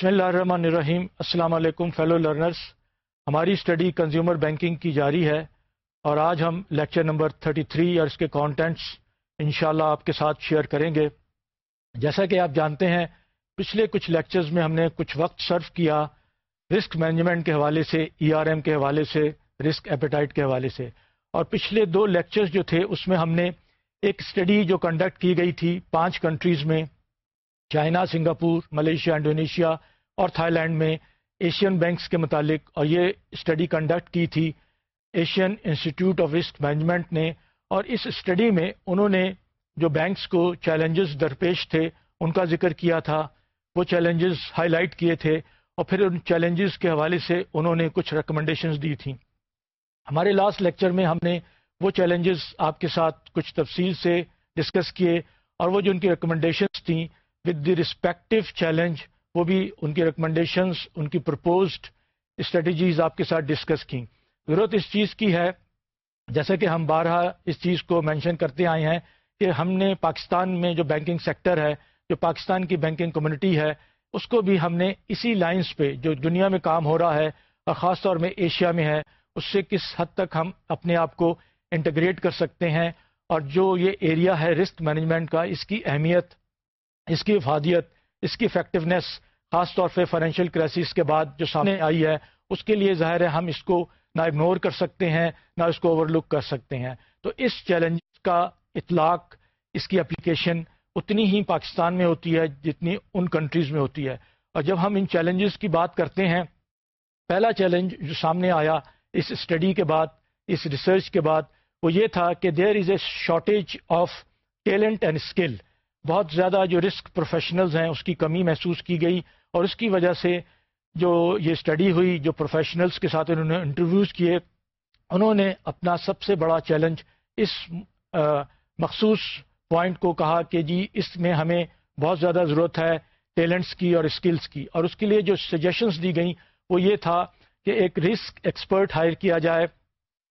بسم اللہ الرحمن الرحیم۔ السلام علیکم فیلو لرنرز ہماری اسٹڈی کنزیومر بینکنگ کی جاری ہے اور آج ہم لیکچر نمبر 33 اور اس کے کانٹینٹس انشاءاللہ آپ کے ساتھ شیئر کریں گے۔ جیسا کہ آپ جانتے ہیں، پچھلے کچھ لیکچرز میں ہم نے کچھ وقت صرف کیا رسک مینجمنٹ کے حوالے سے ای آر ایم کے حوالے سے رسک ایپیٹائٹ کے حوالے سے۔ اور پچھلے دو لیکچرز جو تھے، اس میں ہم نے ایک اسٹڈی جو کنڈکٹ کی گئی تھی پانچ کنٹریز میں، چائنا، سنگاپور، ملیشیا، انڈونیشیا اور تھائی لینڈ میں ایشین بینکس کے متعلق اور یہ اسٹڈی کنڈکٹ کی تھی۔ Asian Institute of Risk Management نے اور اس اسٹڈی میں انہوں نے جو بینکس کو چیلنجز درپیش تھے، ان کا ذکر کیا تھا۔ وہ چیلنجز ہائی لائٹ کیے تھے اور پھر ان چیلنجز کے حوالے سے انہوں نے کچھ ریکمنڈیشنز دی تھیں۔ ہمارے لاسٹ لیکچر میں ہم نے وہ چیلنجز آپ کے ساتھ کچھ تفصیل سے ڈسکس کیے اور وہ جو ان کی ریکمنڈیشنز تھیں ود دی رسپیکٹو چیلنج وہ بھی ان کی ریکمنڈیشنز ان کی پرپوزڈ اسٹریٹجیز آپ کے ساتھ ڈسکس کی ضرورت اس چیز کی ہے، جیسا کہ ہم بارہا اس چیز کو مینشن کرتے آئے ہیں کہ ہم نے پاکستان میں جو بینکنگ سیکٹر ہے، جو پاکستان کی بینکنگ کمیونٹی ہے، اس کو بھی ہم نے اسی لائنز پہ جو دنیا میں کام ہو رہا ہے اور خاص طور میں ایشیا میں ہے، اس سے کس حد تک ہم اپنے آپ کو انٹیگریٹ کر سکتے ہیں۔ اور جو یہ ایریا ہے رسک مینجمنٹ کا، اس کی اہمیت، اس کی افادیت اس کی افیکٹونیس خاص طور پہ فائنینشیل کرائسس کے بعد جو سامنے آئی ہے، اس کے لیے ظاہر ہے ہم اس کو نہ اگنور کر سکتے ہیں، نہ اس کو اوور لک کر سکتے ہیں۔ تو اس چیلنج کا اطلاق، اس کی اپلیکیشن اتنی ہی پاکستان میں ہوتی ہے جتنی ان کنٹریز میں ہوتی ہے۔ اور جب ہم ان چیلنجز کی بات کرتے ہیں، پہلا چیلنج جو سامنے آیا اس اسٹڈی کے بعد، اس ریسرچ کے بعد، وہ یہ تھا کہ there is a shortage of talent and skill بہت زیادہ جو رسک پروفیشنلز ہیں، اس کی کمی محسوس کی گئی اور اس کی وجہ سے جو یہ اسٹڈی ہوئی، جو پروفیشنلز کے ساتھ انہوں نے انٹرویوز کیے، انہوں نے اپنا سب سے بڑا چیلنج اس مخصوص پوائنٹ کو کہا کہ جی اس میں ہمیں بہت زیادہ ضرورت ہے ٹیلنٹس کی اور اسکلس کی۔ اور اس کے لیے جو سجیشنس دی گئیں وہ یہ تھا کہ ایک رسک ایکسپرٹ ہائر کیا جائے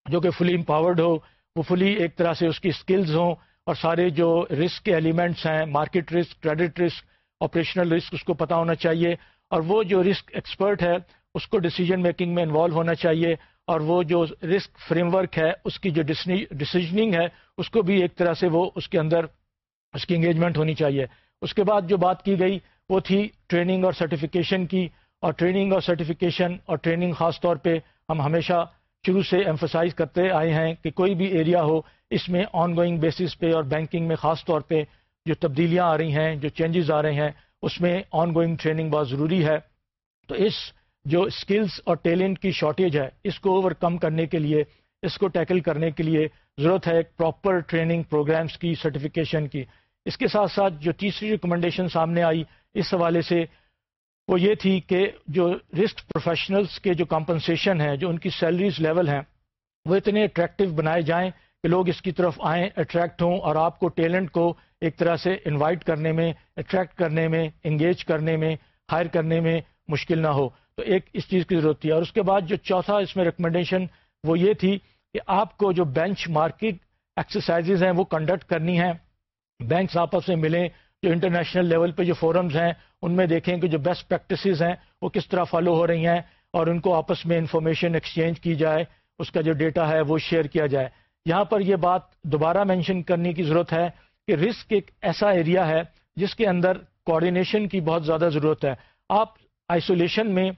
جو کہ فلی امپاورڈ ہو، وہ فلی ایک طرح سے اس کی اسکلز ہوں اور سارے جو رسک کے ایلیمنٹس ہیں، market risk, credit risk, operational risk, اس کو پتا ہونا چاہیے۔ اور وہ جو رسک ایکسپرٹ ہے، اس کو ڈیسیجن میکنگ میں انوالو ہونا چاہیے۔ اور وہ جو رسک فریم ورک ہے، اس کی جو ڈسیزننگ ہے، اس کو بھی ایک طرح سے وہ اس کے اندر اس کی انگیجمنٹ ہونی چاہیے۔ اس کے بعد جو بات کی گئی، وہ تھی ٹریننگ اور سرٹیفکیشن کی۔ اور ٹریننگ اور سرٹیفکیشن اور ٹریننگ خاص طور پہ ہم ہمیشہ شروع سے ایمفسائز کرتے آئے ہیں کہ کوئی بھی ایریا ہو، اس میں آن گوئنگ بیسس پہ اور بینکنگ میں خاص طور پہ جو تبدیلیاں آ رہی ہیں، جو چینجز آ رہے ہیں، اس میں آن گوئنگ ٹریننگ بہت ضروری ہے۔ تو اس جو اسکلس اور ٹیلنٹ کی شارٹیج ہے، اس کو اوور کم کرنے کے لیے، اس کو ٹیکل کرنے کے لیے ضرورت ہے ایک پراپر ٹریننگ پروگرامس کی سرٹیفکیشن کی۔ اس کے ساتھ ساتھ جو تیسری ریکمنڈیشن سامنے آئی، اس حوالے سے وہ یہ تھی کہ جو رسک پروفیشنلز کے جو کمپنسیشن ہیں، جو ان کی سیلریز لیول ہیں، وہ اتنے اٹریکٹیو بنائے جائیں کہ لوگ اس کی طرف آئیں اٹریکٹ ہوں اور آپ کو ٹیلنٹ کو ایک طرح سے انوائٹ کرنے میں اٹریکٹ کرنے میں انگیج کرنے میں ہائر کرنے میں مشکل نہ ہو۔ تو ایک اس چیز کی ضرورت تھی۔ اور اس کے بعد جو چوتھا اس میں ریکمنڈیشن وہ یہ تھی کہ آپ کو جو بینچ مارکیٹ ایکسرسائزز ہیں وہ کنڈکٹ کرنی ہیں بینکس آپس میں ملیں جو انٹرنیشنل لیول پہ جو فورمز ہیں، ان میں دیکھیں کہ جو بیسٹ پریکٹسز ہیں، وہ کس طرح فالو ہو رہی ہیں اور ان کو آپس میں انفارمیشن ایکسچینج کی جائے، اس کا جو ڈیٹا ہے وہ شیئر کیا جائے۔ یہاں پر یہ بات دوبارہ مینشن کرنے کی ضرورت ہے کہ رسک ایک ایسا ایریا ہے جس کے اندر کوآڈینیشن کی بہت زیادہ ضرورت ہے۔ آپ آئسولیشن میں،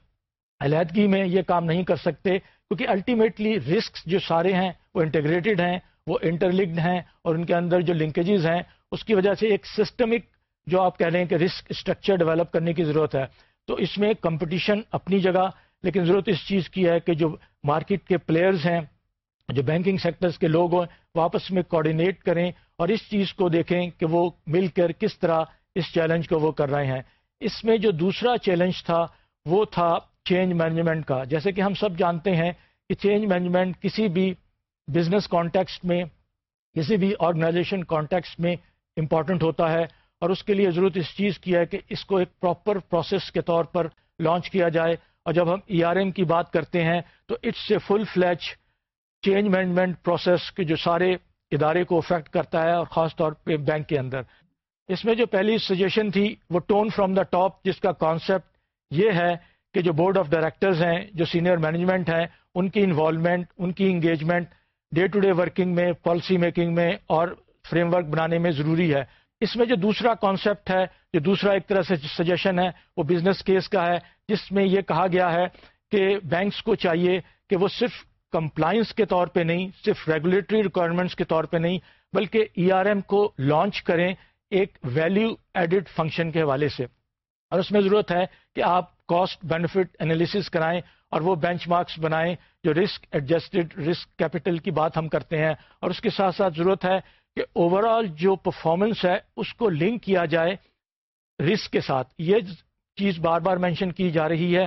علیحدگی میں یہ کام نہیں کر سکتے کیونکہ الٹیمیٹلی رسک جو سارے ہیں، وہ انٹیگریٹڈ ہیں، وہ انٹرلنکڈ ہیں اور ان کے اندر جو لنکیجز ہیں، اس کی وجہ سے ایک سسٹمک جو آپ کہہ رہے ہیں کہ رسک اسٹرکچر ڈیولپ کرنے کی ضرورت ہے، تو اس میں کمپٹیشن اپنی جگہ، لیکن ضرورت اس چیز کی ہے کہ جو مارکیٹ کے پلیئرز ہیں، جو بینکنگ سیکٹرز کے لوگ ہیں وہ آپس میں کوآڈینیٹ کریں اور اس چیز کو دیکھیں کہ وہ مل کر کس طرح اس چیلنج کو وہ کر رہے ہیں۔ اس میں جو دوسرا چیلنج تھا، وہ تھا چینج مینجمنٹ کا۔ جیسے کہ ہم سب جانتے ہیں کہ چینج مینجمنٹ کسی بھی بزنس کانٹیکسٹ میں، کسی بھی آرگنائزیشن کانٹیکسٹ میں امپورٹنٹ ہوتا ہے۔ اور اس کے لیے ضرورت اس چیز کی ہے کہ اس کو ایک پراپر پروسیس کے طور پر لانچ کیا جائے۔ اور جب ہم ای آر ایم کی بات کرتے ہیں تو it's a full fledged change management process کے جو سارے ادارے کو افیکٹ کرتا ہے اور خاص طور پہ بینک کے اندر۔ اس میں جو پہلی سجیشن تھی وہ ٹون فرام دا ٹاپ جس کا کانسیپٹ یہ ہے کہ جو بورڈ آف ڈائریکٹرز ہیں، جو سینئر مینجمنٹ ہیں، ان کی انوالومنٹ ان کی engagement day to day working میں پالیسی میکنگ میں اور فریم ورک بنانے میں ضروری ہے۔ اس میں جو دوسرا کانسیپٹ ہے، جو دوسرا ایک طرح سے سجیشن ہے، وہ بزنس کیس کا ہے، جس میں یہ کہا گیا ہے کہ بینکس کو چاہیے کہ وہ صرف کمپلائنس کے طور پہ نہیں، صرف ریگولیٹری ریکوائرمنٹس کے طور پہ نہیں، بلکہ ای آر ایم کو لانچ کریں ایک ویلیو ایڈڈ فنکشن کے حوالے سے۔ اور اس میں ضرورت ہے کہ آپ کاسٹ بینیفٹ انالیسس کرائیں اور وہ بینچ مارکس بنائیں جو رسک ایڈجسٹڈ رسک کیپٹل کی بات ہم کرتے ہیں۔ اور اس کے ساتھ ساتھ ضرورت ہے کہ اوور آل جو پرفارمنس ہے، اس کو لنک کیا جائے رسک کے ساتھ۔ یہ چیز بار بار مینشن کی جا رہی ہے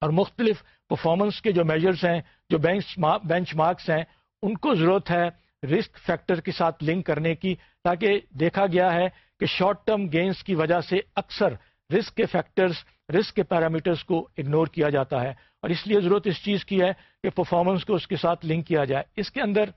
اور مختلف پرفارمنس کے جو میجرز ہیں، جو بینچ مارکس ہیں، ان کو ضرورت ہے رسک فیکٹر کے ساتھ لنک کرنے کی، تاکہ دیکھا گیا ہے کہ شارٹ ٹرم گینز کی وجہ سے اکثر رسک کے فیکٹرز رسک کے پیرامیٹرز کو اگنور کیا جاتا ہے۔ اور اس لیے ضرورت اس چیز کی ہے کہ پرفارمنس کو اس کے ساتھ لنک کیا جائے۔ اس کے اندر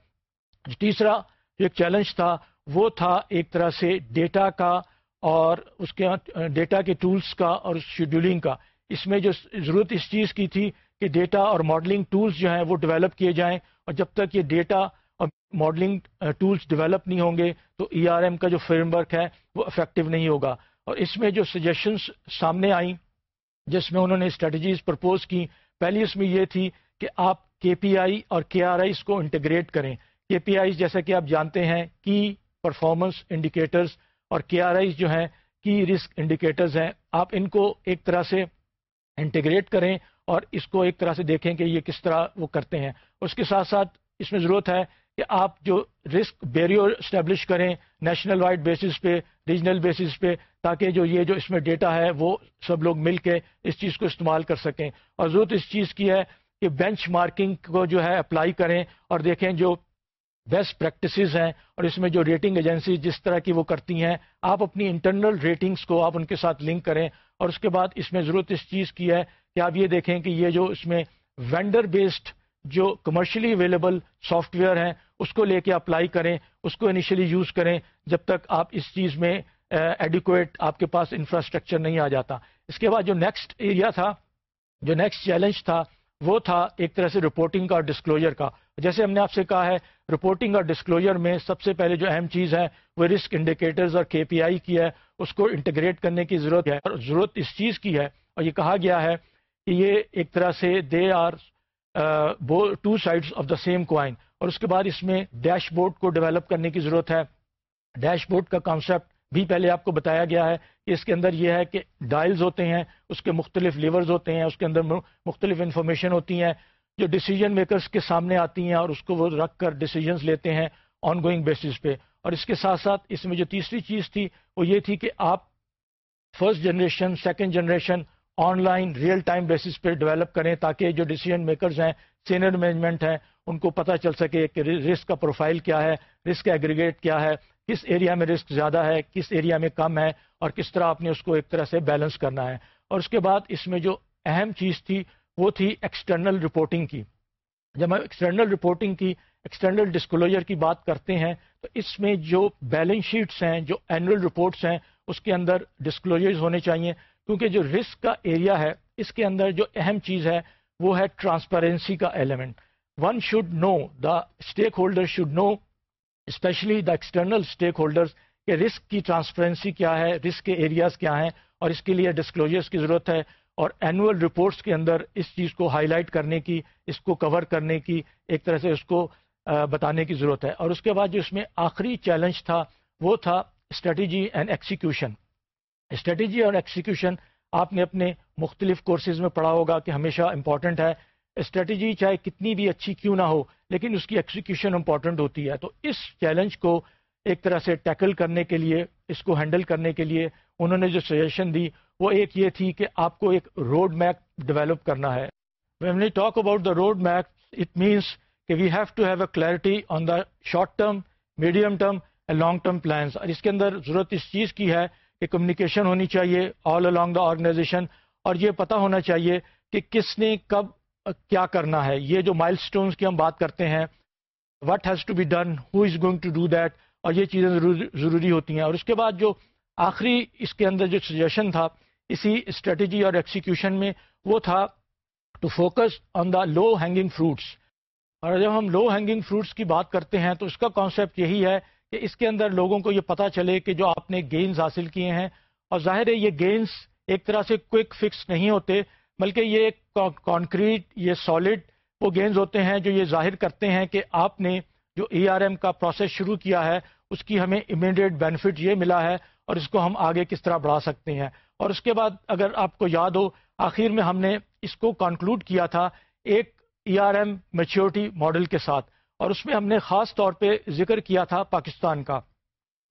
تیسرا جو ایک چیلنج تھا، وہ تھا ایک طرح سے ڈیٹا کا اور اس کے ڈیٹا کے ٹولز کا اور شیڈولنگ کا۔ اس میں جو ضرورت اس چیز کی تھی کہ ڈیٹا اور ماڈلنگ ٹولز جو ہیں وہ ڈیولپ کیے جائیں اور جب تک یہ ڈیٹا اور ماڈلنگ ٹولز ڈیولپ نہیں ہوں گے تو ای آر ایم کا جو فریم ورک ہے وہ افیکٹو نہیں ہوگا۔ اور اس میں جو سجیشنس سامنے آئیں، جس میں انہوں نے اسٹریٹجیز پرپوز کی پہلی اس میں یہ تھی کہ آپ کے پی آئی اور کے آر آئیز کو انٹیگریٹ کریں۔ کے پی آئیز جیسا کہ آپ جانتے ہیں، کی پرفارمنس انڈیکیٹرز اور کے آر آئیز جو ہیں، کی رسک انڈیکیٹرز ہیں۔ آپ ان کو ایک طرح سے انٹیگریٹ کریں اور اس کو ایک طرح سے دیکھیں کہ یہ کس طرح وہ کرتے ہیں۔ اس کے ساتھ ساتھ اس میں ضرورت ہے کہ آپ جو رسک بیریئر اسٹیبلش کریں نیشنل وائڈ بیسس پہ ریجنل بیسس پہ، تاکہ جو یہ جو اس میں ڈیٹا ہے وہ سب لوگ مل کے اس چیز کو استعمال کر سکیں۔ اور ضرورت اس چیز کی ہے کہ بینچ مارکنگ کو جو ہے اپلائی کریں اور دیکھیں جو بیسٹ پریکٹسز ہیں اور اس میں جو ریٹنگ ایجنسی جس طرح کی وہ کرتی ہیں، آپ اپنی انٹرنل ریٹنگز کو آپ ان کے ساتھ لنک کریں اور اس کے بعد اس میں ضرورت اس چیز کی ہے کہ آپ یہ دیکھیں کہ یہ جو اس میں وینڈر بیسڈ جو کمرشلی اویلیبل سافٹ ویئر ہیں، اس کو لے کے اپلائی کریں، اس کو انیشلی یوز کریں جب تک آپ اس چیز میں ایڈیکویٹ آپ کے پاس انفراسٹرکچر نہیں آ جاتا۔ اس کے بعد جو نیکسٹ ایریا تھا، جو نیکسٹ چیلنج تھا وہ تھا ایک طرح سے رپورٹنگ کا اور ڈسکلوجر کا۔ جیسے ہم نے آپ سے کہا ہے رپورٹنگ اور ڈسکلوجر میں سب سے پہلے جو اہم چیز ہے، وہ رسک انڈیکیٹرز اور کے پی آئی کی ہے۔ اس کو انٹیگریٹ کرنے کی ضرورت ہے اور ضرورت اس چیز کی ہے۔ اور یہ کہا گیا ہے کہ یہ ایک طرح سے they are two sides of the same coin اور اس کے بعد اس میں ڈیش بورڈ کو ڈیولپ کرنے کی ضرورت ہے۔ ڈیش بورڈ کا کانسیپٹ بھی پہلے آپ کو بتایا گیا ہے کہ اس کے اندر یہ ہے کہ ڈائلز ہوتے ہیں، اس کے مختلف لیورز ہوتے ہیں، اس کے اندر مختلف انفارمیشن ہوتی ہیں، جو ڈیسیجن میکرز کے سامنے آتی ہیں اور اس کو وہ رکھ کر ڈیسیجنز لیتے ہیں آن گوئنگ بیسس پہ۔ اور اس کے ساتھ ساتھ اس میں جو تیسری چیز تھی، وہ یہ تھی کہ آپ first generation second generation online real time basis پہ ڈیولپ کریں تاکہ جو ڈیسیجن میکرز ہیں سینئر مینجمنٹ ہیں، ان کو پتہ چل سکے کہ رسک کا پروفائل کیا ہے رسک ایگریگیٹ کیا ہے۔ کس ایریا میں رسک زیادہ ہے، کس ایریا میں کم ہے اور کس طرح آپ نے اس کو ایک طرح سے بیلنس کرنا ہے۔ اور اس کے بعد اس میں جو اہم چیز تھی، وہ تھی ایکسٹرنل رپورٹنگ کی۔ جب ہم ایکسٹرنل رپورٹنگ کی ایکسٹرنل ڈسکلوجر کی بات کرتے ہیں، تو اس میں جو بیلنس شیٹس ہیں، جو اینول رپورٹس ہیں، اس کے اندر ڈسکلوجرز ہونے چاہیے۔ کیونکہ جو رسک کا ایریا ہے، اس کے اندر جو اہم چیز ہے، وہ ہے ٹرانسپیرنسی کا element one should know the stakeholder should know specially the external stakeholders کہ رسک کی ٹرانسپیرنسی کیا ہے رسک کے ایریاز کیا ہیں، اور اس کے لیے ڈسکلوجرس کی ضرورت ہے، اور اینول رپورٹس کے اندر اس چیز کو ہائی لائٹ کرنے کی، اس کو کور کرنے کی، ایک طرح سے اس کو بتانے کی ضرورت ہے۔ اور اس کے بعد جو اس میں آخری چیلنج تھا، وہ تھا اسٹریٹجی اینڈ ایکسیکیوشن اسٹریٹجی اور ایکسیکیوشن آپ نے اپنے مختلف کورسز میں پڑھا ہوگا کہ ہمیشہ امپورٹنٹ ہے اسٹریٹجی چاہے کتنی بھی اچھی کیوں نہ ہو، لیکن اس کی ایکسیکیوشن امپورٹنٹ ہوتی ہے۔ تو اس چیلنج کو ایک طرح سے ٹیکل کرنے کے لیے، اس کو ہینڈل کرنے کے لیے انہوں نے جو سجیشن دی، وہ ایک یہ تھی کہ آپ کو ایک روڈ میپ ڈیولپ کرنا ہے۔ When we talk about the road map it means کہ we have to have a clarity on the short term medium term and long term plans اور اس کے اندر ضرورت اس چیز کی ہے کہ کمیونیکیشن ہونی چاہیے آل along دا آرگنائزیشن اور یہ پتہ ہونا چاہیے کہ کس نے کب کیا کرنا ہے؟ یہ جو مائل سٹونز کی ہم بات کرتے ہیں what has to be done who is going to do that اور یہ چیزیں ضروری ہوتی ہیں۔ اور اس کے بعد جو آخری اس کے اندر جو سجیشن تھا، اسی اسٹریٹجی اور ایکسیکیوشن میں وہ تھا to focus on the low hanging fruits اور جب ہم لو ہینگنگ فروٹس کی بات کرتے ہیں، تو اس کا کانسیپٹ یہی ہے کہ اس کے اندر لوگوں کو یہ پتا چلے کہ جو آپ نے گینز حاصل کیے ہیں، اور ظاہر ہے یہ گینز ایک طرح سے کوئک فکس نہیں ہوتے بلکہ یہ کانکریٹ یہ سالڈ وہ گینز ہوتے ہیں جو یہ ظاہر کرتے ہیں کہ آپ نے جو ای آر ایم کا پروسیس شروع کیا ہے، اس کی ہمیں امیڈیٹ بینیفٹ یہ ملا ہے اور اس کو ہم آگے کس طرح بڑھا سکتے ہیں۔ اور اس کے بعد اگر آپ کو یاد ہو، آخر میں ہم نے اس کو کنکلوڈ کیا تھا ایک E R M maturity model کے ساتھ۔ اور اس میں ہم نے خاص طور پہ ذکر کیا تھا پاکستان کا۔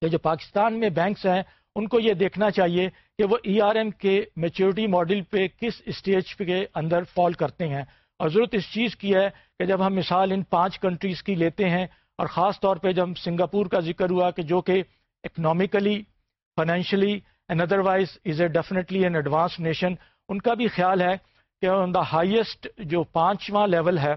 کہ جو پاکستان میں بینکس ہیں ان کو یہ دیکھنا چاہیے کہ وہ ای آر ایم کے میچیورٹی ماڈل پہ کس اسٹیج کے اندر فال کرتے ہیں۔ اور ضرورت اس چیز کی ہے کہ جب ہم مثال ان پانچ کنٹریز کی لیتے ہیں اور خاص طور پہ جب سنگاپور کا ذکر ہوا کہ جو کہ economically financially and otherwise is a definitely an advance nation ان کا بھی خیال ہے کہ آن دا ہائیسٹ جو پانچواں لیول ہے،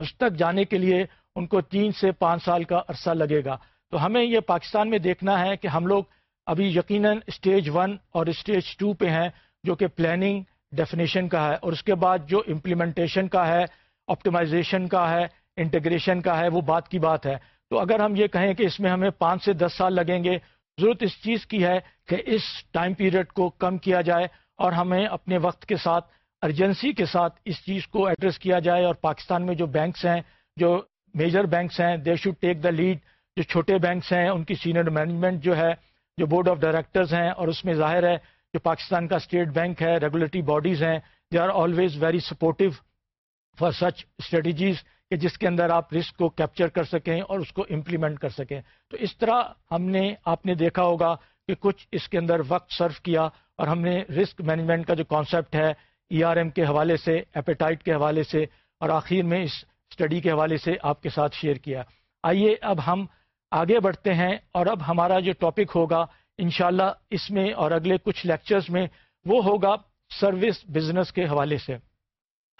اس تک جانے کے لیے ان کو تین سے پانچ سال کا عرصہ لگے گا۔ تو ہمیں یہ پاکستان میں دیکھنا ہے کہ ہم لوگ ابھی یقیناً اسٹیج ون اور اسٹیج ٹو پہ ہیں، جو کہ پلاننگ ڈیفینیشن کا ہے۔ اور اس کے بعد جو امپلیمنٹیشن کا ہے آپٹیمائزیشن کا ہے انٹیگریشن کا ہے، وہ بات کی بات ہے۔ تو اگر ہم یہ کہیں کہ اس میں ہمیں پانچ سے دس سال لگیں گے، ضرورت اس چیز کی ہے کہ اس ٹائم پیریڈ کو کم کیا جائے اور ہمیں اپنے وقت کے ساتھ ارجنسی کے ساتھ اس چیز کو ایڈریس کیا جائے۔ اور پاکستان میں جو بینکس ہیں، جو میجر بینکس ہیں they should take the lead جو چھوٹے بینکس ہیں، ان کی سینئر مینجمنٹ جو ہے جو بورڈ آف ڈائریکٹرز ہیں اور اس میں ظاہر ہے جو پاکستان کا اسٹیٹ بینک ہے ریگولیٹری باڈیز ہیں they are always very supportive for such strategies کہ جس کے اندر آپ رسک کو کیپچر کر سکیں اور اس کو امپلیمنٹ کر سکیں۔ تو اس طرح ہم نے، آپ نے دیکھا ہوگا کہ کچھ اس کے اندر وقت صرف کیا اور ہم نے رسک مینجمنٹ کا جو کانسیپٹ ہے ای آر ایم کے حوالے سے ایپیٹائٹ کے حوالے سے اور آخر میں اس اسٹڈی کے حوالے سے آپ کے ساتھ شیئر کیا۔ آئیے اب ہم آگے بڑھتے ہیں اور اب ہمارا جو ٹاپک ہوگا انشاءاللہ اس میں اور اگلے کچھ لیکچرز میں وہ ہوگا سروس بزنس کے حوالے سے۔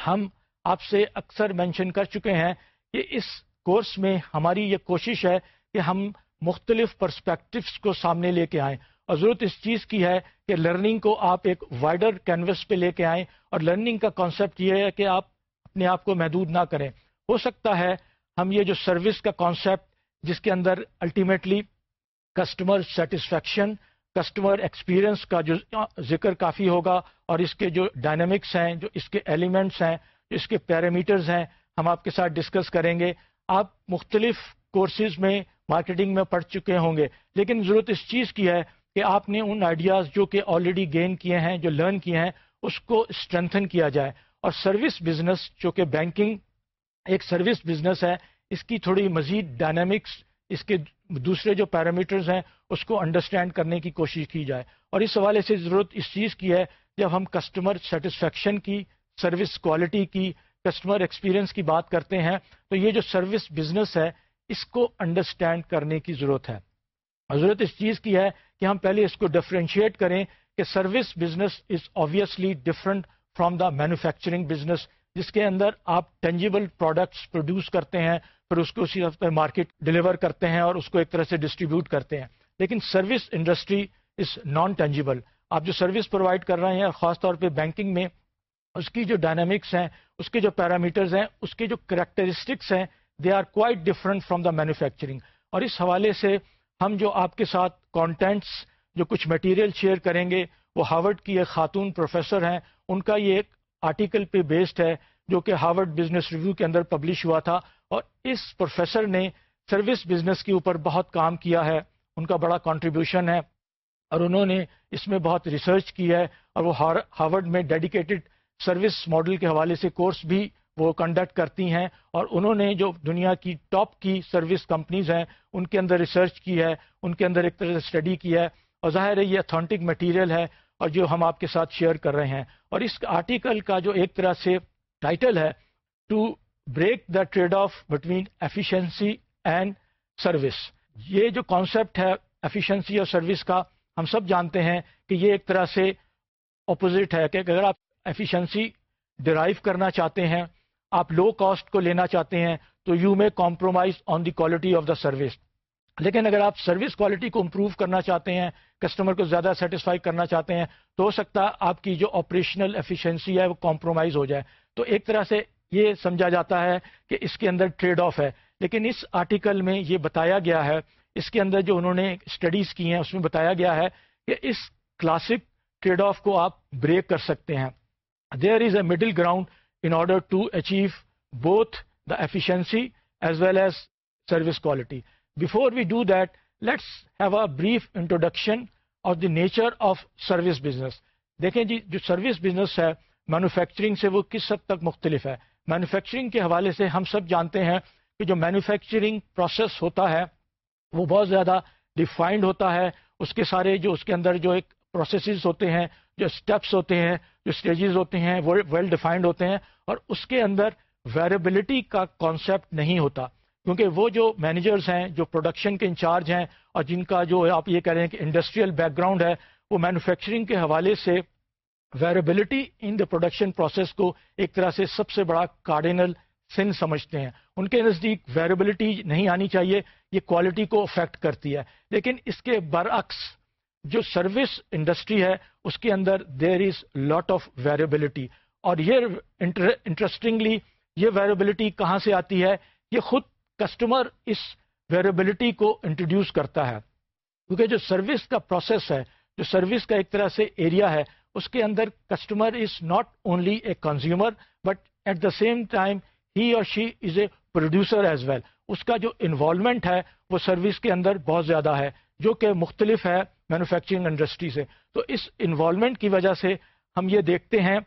ہم آپ سے اکثر مینشن کر چکے ہیں کہ اس کورس میں ہماری یہ کوشش ہے کہ ہم مختلف پرسپیکٹوس کو سامنے لے کے آئیں۔ اور ضرورت اس چیز کی ہے کہ لرننگ کو آپ ایک وائڈر کینوس پہ لے کے آئیں۔ اور لرننگ کا کانسیپٹ یہ ہے کہ آپ اپنے آپ کو محدود نہ کریں۔ ہو سکتا ہے ہم یہ جو سروس کا کانسیپٹ جس کے اندر ultimately customer satisfaction customer experience کا جو ذکر کافی ہوگا اور اس کے جو ڈائنمکس ہیں، جو اس کے ایلیمنٹس ہیں، جو اس کے پیرامیٹرز ہیں، ہم آپ کے ساتھ ڈسکس کریں گے۔ آپ مختلف کورسز میں مارکیٹنگ میں پڑھ چکے ہوں گے، لیکن ضرورت اس چیز کی ہے کہ آپ نے ان آئیڈیاز جو کہ آلریڈی گین کیے ہیں، جو لرن کیے ہیں، اس کو اسٹرینتھن کیا جائے۔ اور سروس بزنس جو کہ بینکنگ ایک سروس بزنس ہے اس کی تھوڑی مزید ڈائنامکس اس کے دوسرے جو پیرامیٹرز ہیں، اس کو انڈرسٹینڈ کرنے کی کوشش کی جائے۔ اور اس حوالے سے ضرورت اس چیز کی ہے، جب ہم کسٹمر سیٹسفیکشن کی سروس کوالٹی کی کسٹمر ایکسپیرئنس کی بات کرتے ہیں، تو یہ جو سروس بزنس ہے، اس کو انڈرسٹینڈ کرنے کی ضرورت ہے۔ ضرورت اس چیز کی ہے کہ ہم پہلے اس کو ڈفرینشیٹ کریں کہ service business is obviously different from the manufacturing business جس کے اندر آپ ٹینجیبل پروڈکٹس پروڈیوس کرتے ہیں، پھر اس کو اسی پہ مارکیٹ ڈلیور کرتے ہیں اور اس کو ایک طرح سے ڈسٹریبیوٹ کرتے ہیں۔ لیکن service industry is non tangible آپ جو سروس پرووائڈ کر رہے ہیں، خاص طور پہ بینکنگ میں، اس کی جو ڈائنامکس ہیں، اس کے جو پیرامیٹرز ہیں، اس کے جو کریکٹرسٹکس ہیں they are quite different from the manufacturing اور اس حوالے سے ہم جو آپ کے ساتھ کانٹینٹس جو کچھ مٹیریل شیئر کریں گے، وہ ہارورڈ کی ایک خاتون پروفیسر ہیں، ان کا یہ ایک آرٹیکل پہ بیسڈ ہے جو کہ ہارورڈ بزنس ریویو کے اندر پبلش ہوا تھا اور اس پروفیسر نے سروس بزنس کے اوپر بہت کام کیا ہے، ان کا بڑا کنٹریبیوشن ہے اور انہوں نے اس میں بہت ریسرچ کی ہے اور وہ ہارورڈ میں ڈیڈیکیٹڈ سروس ماڈل کے حوالے سے کورس بھی وہ کنڈکٹ کرتی ہیں اور انہوں نے جو دنیا کی ٹاپ کی سروس کمپنیز ہیں، ان کے اندر ریسرچ کی ہے، ان کے اندر ایک طرح سے اسٹڈی کی ہے اور ظاہر ہے یہ اتھینٹک مٹیریل ہے اور جو ہم آپ کے ساتھ شیئر کر رہے ہیں۔ اور اس آرٹیکل کا جو ایک طرح سے ٹائٹل ہے to break the trade off between efficiency and service یہ جو کانسیپٹ ہے ایفیشنسی اور سروس کا، ہم سب جانتے ہیں کہ یہ ایک طرح سے اپوزٹ ہے کہ اگر آپ ایفیشنسی ڈرائیو کرنا چاہتے ہیں، آپ لو کاسٹ کو لینا چاہتے ہیں، تو یو میں compromise on the quality of the service لیکن اگر آپ سروس کوالٹی کو امپروو کرنا چاہتے ہیں، کسٹمر کو زیادہ سیٹسفائی کرنا چاہتے ہیں، تو ہو سکتا ہے آپ کی جو آپریشنل ایفیشنسی ہے وہ کمپرومائز ہو جائے۔ تو ایک طرح سے یہ سمجھا جاتا ہے کہ اس کے اندر ٹریڈ آف ہے۔ لیکن اس آرٹیکل میں یہ بتایا گیا ہے، اس کے اندر جو انہوں نے اسٹڈیز کی ہیں، اس میں بتایا گیا ہے کہ اس کلاسک ٹریڈ آف کو آپ بریک کر سکتے ہیں۔ There is a middle ground in order to achieve both the efficiency as well as service quality before we do that let's have a brief introduction of the nature of service business دیکھیں جی جو service business ہے manufacturing سے وہ کس حد تک مختلف ہے؟ مینوفیکچرنگ کے حوالے سے ہم سب جانتے ہیں کہ جو مینوفیکچرنگ پروسیس ہوتا ہے، وہ بہت زیادہ ڈیفائنڈ ہوتا ہے۔ اس کے سارے جو، اس کے اندر جو ایک پروسیسز ہوتے ہیں، جو اسٹیپس ہوتے ہیں، جو اسٹیجز ہوتے ہیں، وہ ویل ڈیفائنڈ ہوتے ہیں اور اس کے اندر ویریبلٹی کا کانسیپٹ نہیں ہوتا۔ کیونکہ وہ جو مینیجرز ہیں، جو پروڈکشن کے انچارج ہیں اور جن کا جو آپ یہ کہہ رہے ہیں کہ انڈسٹریل بیک گراؤنڈ ہے، وہ مینوفیکچرنگ کے حوالے سے variability in the production process کو ایک طرح سے سب سے بڑا کارڈینل سن سمجھتے ہیں۔ ان کے نزدیک ویریبلٹی نہیں آنی چاہیے، یہ کوالٹی کو افیکٹ کرتی ہے۔ لیکن اس کے برعکس جو سروس انڈسٹری ہے، اس کے اندر there is lot of variability اور یہ انٹرسٹنگلی یہ ویریبلٹی کہاں سے آتی ہے؟ یہ خود کسٹمر اس ویریبلٹی کو انٹروڈیوس کرتا ہے۔ کیونکہ جو سروس کا پروسیس ہے، جو سروس کا ایک طرح سے ایریا ہے، اس کے اندر customer is not only a consumer but at the same time ہی اور she is a producer as well اس کا جو انوالومنٹ ہے، وہ سروس کے اندر بہت زیادہ ہے، جو کہ مختلف ہے مینوفیکچرنگ انڈسٹری سے۔ تو اس انوالومنٹ کی وجہ سے ہم یہ دیکھتے ہیں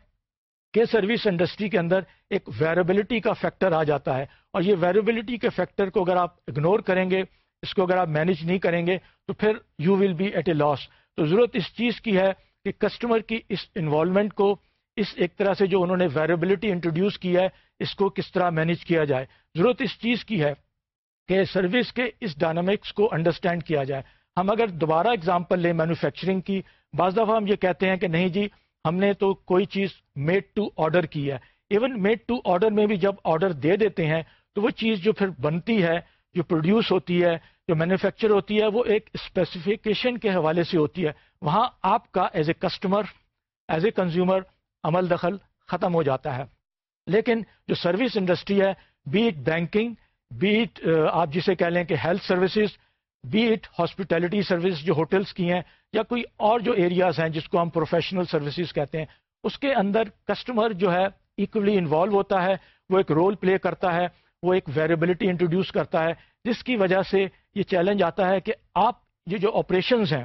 کہ سروس انڈسٹری کے اندر ایک ویریبلٹی کا فیکٹر آ جاتا ہے۔ اور یہ ویریبلٹی کے فیکٹر کو اگر آپ اگنور کریں گے، اس کو اگر آپ مینج نہیں کریں گے، تو پھر you will be at a loss تو ضرورت اس چیز کی ہے کہ کسٹمر کی اس انوالومنٹ کو، اس ایک طرح سے جو انہوں نے ویریبلٹی انٹروڈیوس کی ہے، اس کو کس طرح مینج کیا جائے۔ ضرورت اس چیز کی ہے کہ سروس کے اس ڈائنامکس کو انڈرسٹینڈ کیا جائے۔ ہم اگر دوبارہ اگزامپل لیں مینوفیکچرنگ کی، بعض دفعہ ہم یہ کہتے ہیں کہ نہیں جی ہم نے تو کوئی چیز میڈ ٹو آرڈر کی ہے۔ ایون میڈ ٹو آرڈر میں بھی جب آرڈر دے دیتے ہیں، تو وہ چیز جو پھر بنتی ہے، جو پروڈیوس ہوتی ہے، جو مینوفیکچر ہوتی ہے، وہ ایک اسپیسیفکیشن کے حوالے سے ہوتی ہے۔ وہاں آپ کا as a customer as a consumer عمل دخل ختم ہو جاتا ہے۔ لیکن جو سروس انڈسٹری ہے be it banking be it آپ جسے کہہ لیں کہ health services be it hospitality service جو ہوٹلس کی ہیں یا کوئی اور جو ایریاز ہیں جس کو ہم پروفیشنل سروسز کہتے ہیں، اس کے اندر کسٹمر جو ہے ایکولی انوالو ہوتا ہے، وہ ایک رول پلے کرتا ہے، وہ ایک ویریبلٹی انٹروڈیوس کرتا ہے، جس کی وجہ سے یہ چیلنج آتا ہے کہ آپ یہ جو آپریشنز ہیں،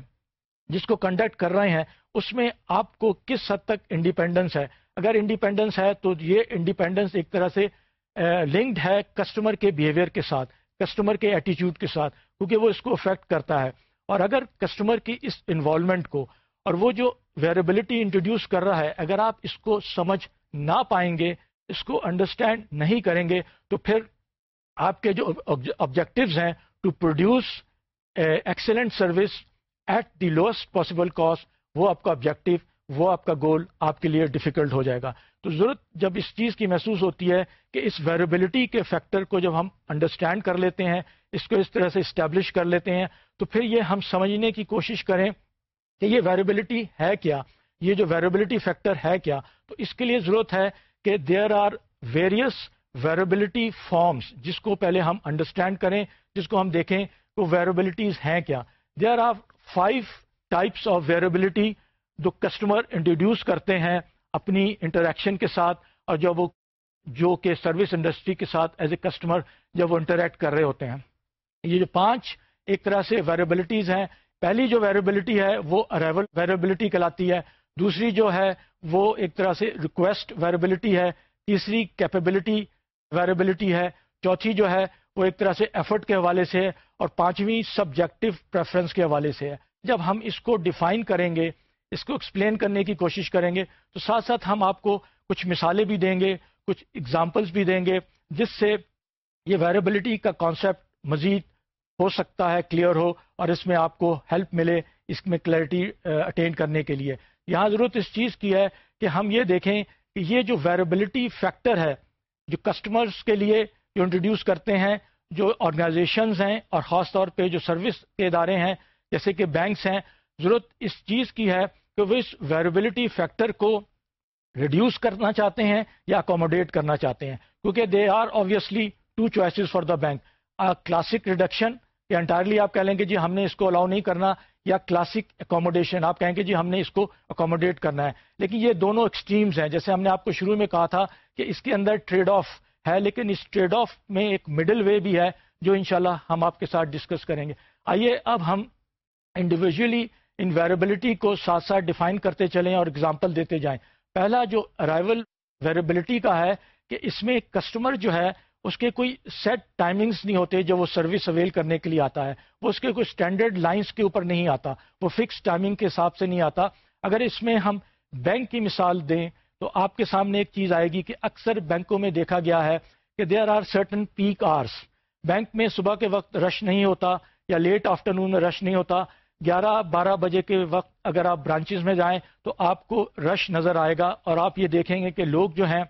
جس کو کنڈکٹ کر رہے ہیں، اس میں آپ کو کس حد تک انڈیپینڈنس ہے؟ اگر انڈیپینڈنس ہے تو یہ انڈیپینڈنس ایک طرح سے eh, لنکڈ ہے کسٹمر کے بیہیویئر کے ساتھ، کسٹمر کے ایٹیچیوڈ کے ساتھ۔ کیونکہ وہ اس کو افیکٹ کرتا ہے۔ اور اگر کسٹمر کی اس انوالومنٹ کو اور وہ جو ویریبلٹی انٹروڈیوس کر رہا ہے، اگر آپ اس کو سمجھ نہ پائیں گے، اس کو انڈرسٹینڈ نہیں کریں گے، تو پھر آپ کے جو آبجیکٹوز ہیں to produce excellent service at the lowest possible cost وہ آپ کا آبجیکٹو وہ آپ کا گول آپ کے لیے ڈیفیکلٹ ہو جائے گا۔ تو ضرورت جب اس چیز کی محسوس ہوتی ہے کہ اس ویریبلٹی کے فیکٹر کو جب ہم انڈرسٹینڈ کر لیتے ہیں اس کو اس طرح سے اسٹیبلش کر لیتے ہیں، تو پھر یہ ہم سمجھنے کی کوشش کریں کہ یہ ویریبلٹی ہے کیا؟ یہ جو ویریبلٹی فیکٹر ہے کیا؟ تو اس کے لیے ضرورت ہے کہ there are various variability forms جس کو پہلے ہم انڈرسٹینڈ کریں، جس کو ہم دیکھیں وہ ویریبلٹیز ہیں کیا؟ There are five types of variability جو کسٹمر انٹروڈیوس کرتے ہیں اپنی انٹریکشن کے ساتھ، اور جب وہ جو کہ سروس انڈسٹری کے ساتھ ایز اے کسٹمر جب وہ انٹریکٹ کر رہے ہوتے ہیں۔ یہ جو پانچ ایک طرح سے ویریبلٹیز ہیں، پہلی جو ویریبلٹی ہے وہ ارائیول ویریبلٹی کہلاتی ہے، دوسری جو ہے وہ ایک طرح سے ریکویسٹ ویریبلٹی ہے، تیسری کیپیبلٹی ویریبلٹی ہے، چوتھی جو ہے وہ ایک طرح سے ایفرٹ کے حوالے سے ہے اور پانچویں سبجیکٹو پریفرنس کے حوالے سے ہے۔ جب ہم اس کو ڈیفائن کریں گے، اس کو ایکسپلین کرنے کی کوشش کریں گے، تو ساتھ ساتھ ہم آپ کو کچھ مثالیں بھی دیں گے، کچھ اگزامپلس بھی دیں گے، جس سے یہ ویریبلٹی کا کانسیپٹ مزید ہو سکتا ہے کلیئر ہو اور اس میں آپ کو ہیلپ ملے اس میں کلیئرٹی اٹین کرنے کے لیے۔ یہاں ضرورت اس چیز کی ہے کہ ہم یہ دیکھیں کہ یہ جو ویریبلٹی فیکٹر ہے، جو کسٹمرز کے لیے جو انٹروڈیوس کرتے ہیں، جو آرگنائزیشنز ہیں اور خاص طور پہ جو سروس کے ادارے ہیں، جیسے کہ بینکس ہیں، ضرورت اس چیز کی ہے کہ وہ اس ویریبلٹی فیکٹر کو ریڈیوس کرنا چاہتے ہیں یا اکوموڈیٹ کرنا چاہتے ہیں۔ کیونکہ they are obviously two choices for the bank classic reduction یا انٹائرلی آپ کہہ لیں گے جی ہم نے اس کو الاؤ نہیں کرنا یا کلاسک اکوموڈیشن آپ کہیں گے جی ہم نے اس کو اکوموڈیٹ کرنا ہے۔ لیکن یہ دونوں ایکسٹریمز ہیں۔ جیسے ہم نے آپ کو شروع میں کہا تھا کہ اس کے اندر ٹریڈ آف ہے، لیکن اس ٹریڈ آف میں ایک مڈل وے بھی ہے جو انشاءاللہ ہم آپ کے ساتھ ڈسکس کریں گے۔ آئیے اب ہم انڈیویجلی ان ویریبلٹی کو ساتھ ساتھ ڈیفائن کرتے چلیں اور اگزامپل دیتے جائیں۔ پہلا جو ارائیول ویریبلٹی کا ہے کہ اس میں کسٹمر جو ہے اس کے کوئی سیٹ ٹائمنگز نہیں ہوتے جو وہ سروس اویل کرنے کے لیے آتا ہے۔ وہ اس کے کوئی اسٹینڈرڈ لائنس کے اوپر نہیں آتا۔ وہ فکس ٹائمنگ کے حساب سے نہیں آتا۔ اگر اس میں ہم بینک کی مثال دیں تو آپ کے سامنے ایک چیز آئے گی کہ اکثر بینکوں میں دیکھا گیا ہے کہ there are certain peak hours bank میں صبح کے وقت رش نہیں ہوتا یا لیٹ آفٹرنون میں رش نہیں ہوتا۔ گیارہ بارہ بجے کے وقت اگر آپ برانچز میں جائیں تو آپ کو رش نظر آئے گا اور آپ یہ دیکھیں گے کہ لوگ جو ہیں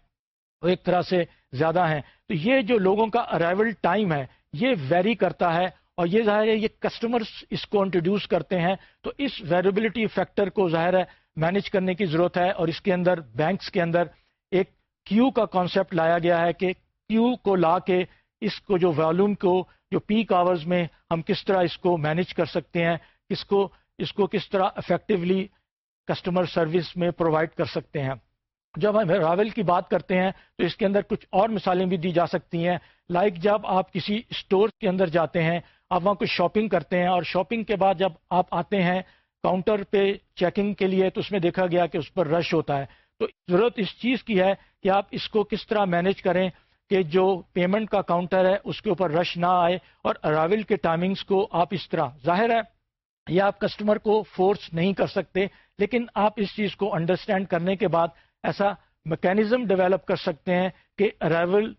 وہ ایک طرح سے زیادہ ہیں۔ تو یہ جو لوگوں کا ارائیول ٹائم ہے، یہ ویری کرتا ہے اور یہ ظاہر ہے، یہ کسٹمرز اس کو انٹروڈیوس کرتے ہیں۔ تو اس ویریبلٹی فیکٹر کو ظاہر ہے مینج کرنے کی ضرورت ہے اور اس کے اندر بینکس کے اندر ایک کیو کا کانسیپٹ لایا گیا ہے کہ کیو کو لا کے اس کو جو ویلوم کو، جو پیک آورز میں ہم کس طرح اس کو مینج کر سکتے ہیں، کس کو، اس کو کس طرح افیکٹولی کسٹمر سروس میں پرووائڈ کر سکتے ہیں۔ جب ہم راول کی بات کرتے ہیں تو اس کے اندر کچھ اور مثالیں بھی دی جا سکتی ہیں۔ لائک جب آپ کسی اسٹور کے اندر جاتے ہیں، آپ وہاں کچھ شاپنگ کرتے ہیں اور شاپنگ کے بعد جب آپ آتے ہیں کاؤنٹر پہ چیکنگ کے لیے تو اس میں دیکھا گیا کہ اس پر رش ہوتا ہے۔ تو ضرورت اس چیز کی ہے کہ آپ اس کو کس طرح مینج کریں کہ جو پیمنٹ کا کاؤنٹر ہے اس کے اوپر رش نہ آئے اور اراول کے ٹائمنگز کو آپ اس طرح، ظاہر ہے یہ آپ کسٹمر کو فورس نہیں کر سکتے، لیکن آپ اس چیز کو انڈرسٹینڈ کرنے کے بعد ایسا میکینزم ڈیولپ کر سکتے ہیں کہ ارائیول